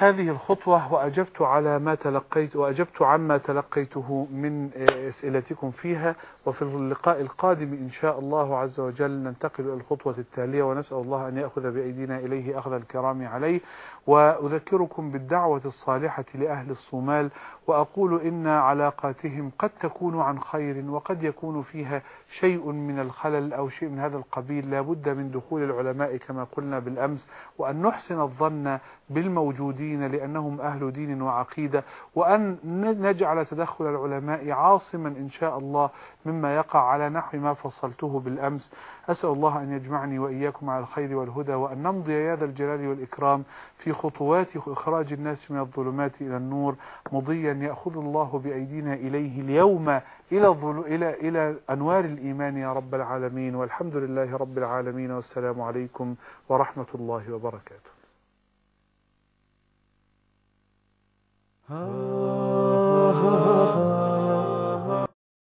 هذه الخطوة وأجبت على ما تلقيت وأجبت عما تلقيته من أسئلتكم فيها. وفي اللقاء القادم إن شاء الله عز وجل ننتقل إلى الخطوة التالية ونسأل الله أن يأخذ بأيدينا إليه أخذ الكرام عليه. وأذكركم بالدعوة الصالحة لأهل الصومال وأقول إن علاقاتهم قد تكون عن خير وقد يكون فيها شيء من الخلل أو شيء من هذا القبيل. لا بد من دخول العلماء كما قلنا بالأمس وأن نحسن الظن بالموجودين. لأنهم أهل دين وعقيدة وأن نجعل تدخل العلماء عاصما إن شاء الله مما يقع على نحو ما فصلته بالأمس. أسأل الله أن يجمعني وإياكم على الخير والهدى وأن نمضي يا ذا الجلال والإكرام في خطوات إخراج الناس من الظلمات إلى النور. مضيا يأخذ الله بأيدينا إليه اليوم إلى, إلى, إلى أنوار الإيمان يا رب العالمين. والحمد لله رب العالمين والسلام عليكم ورحمة الله وبركاته. Oh.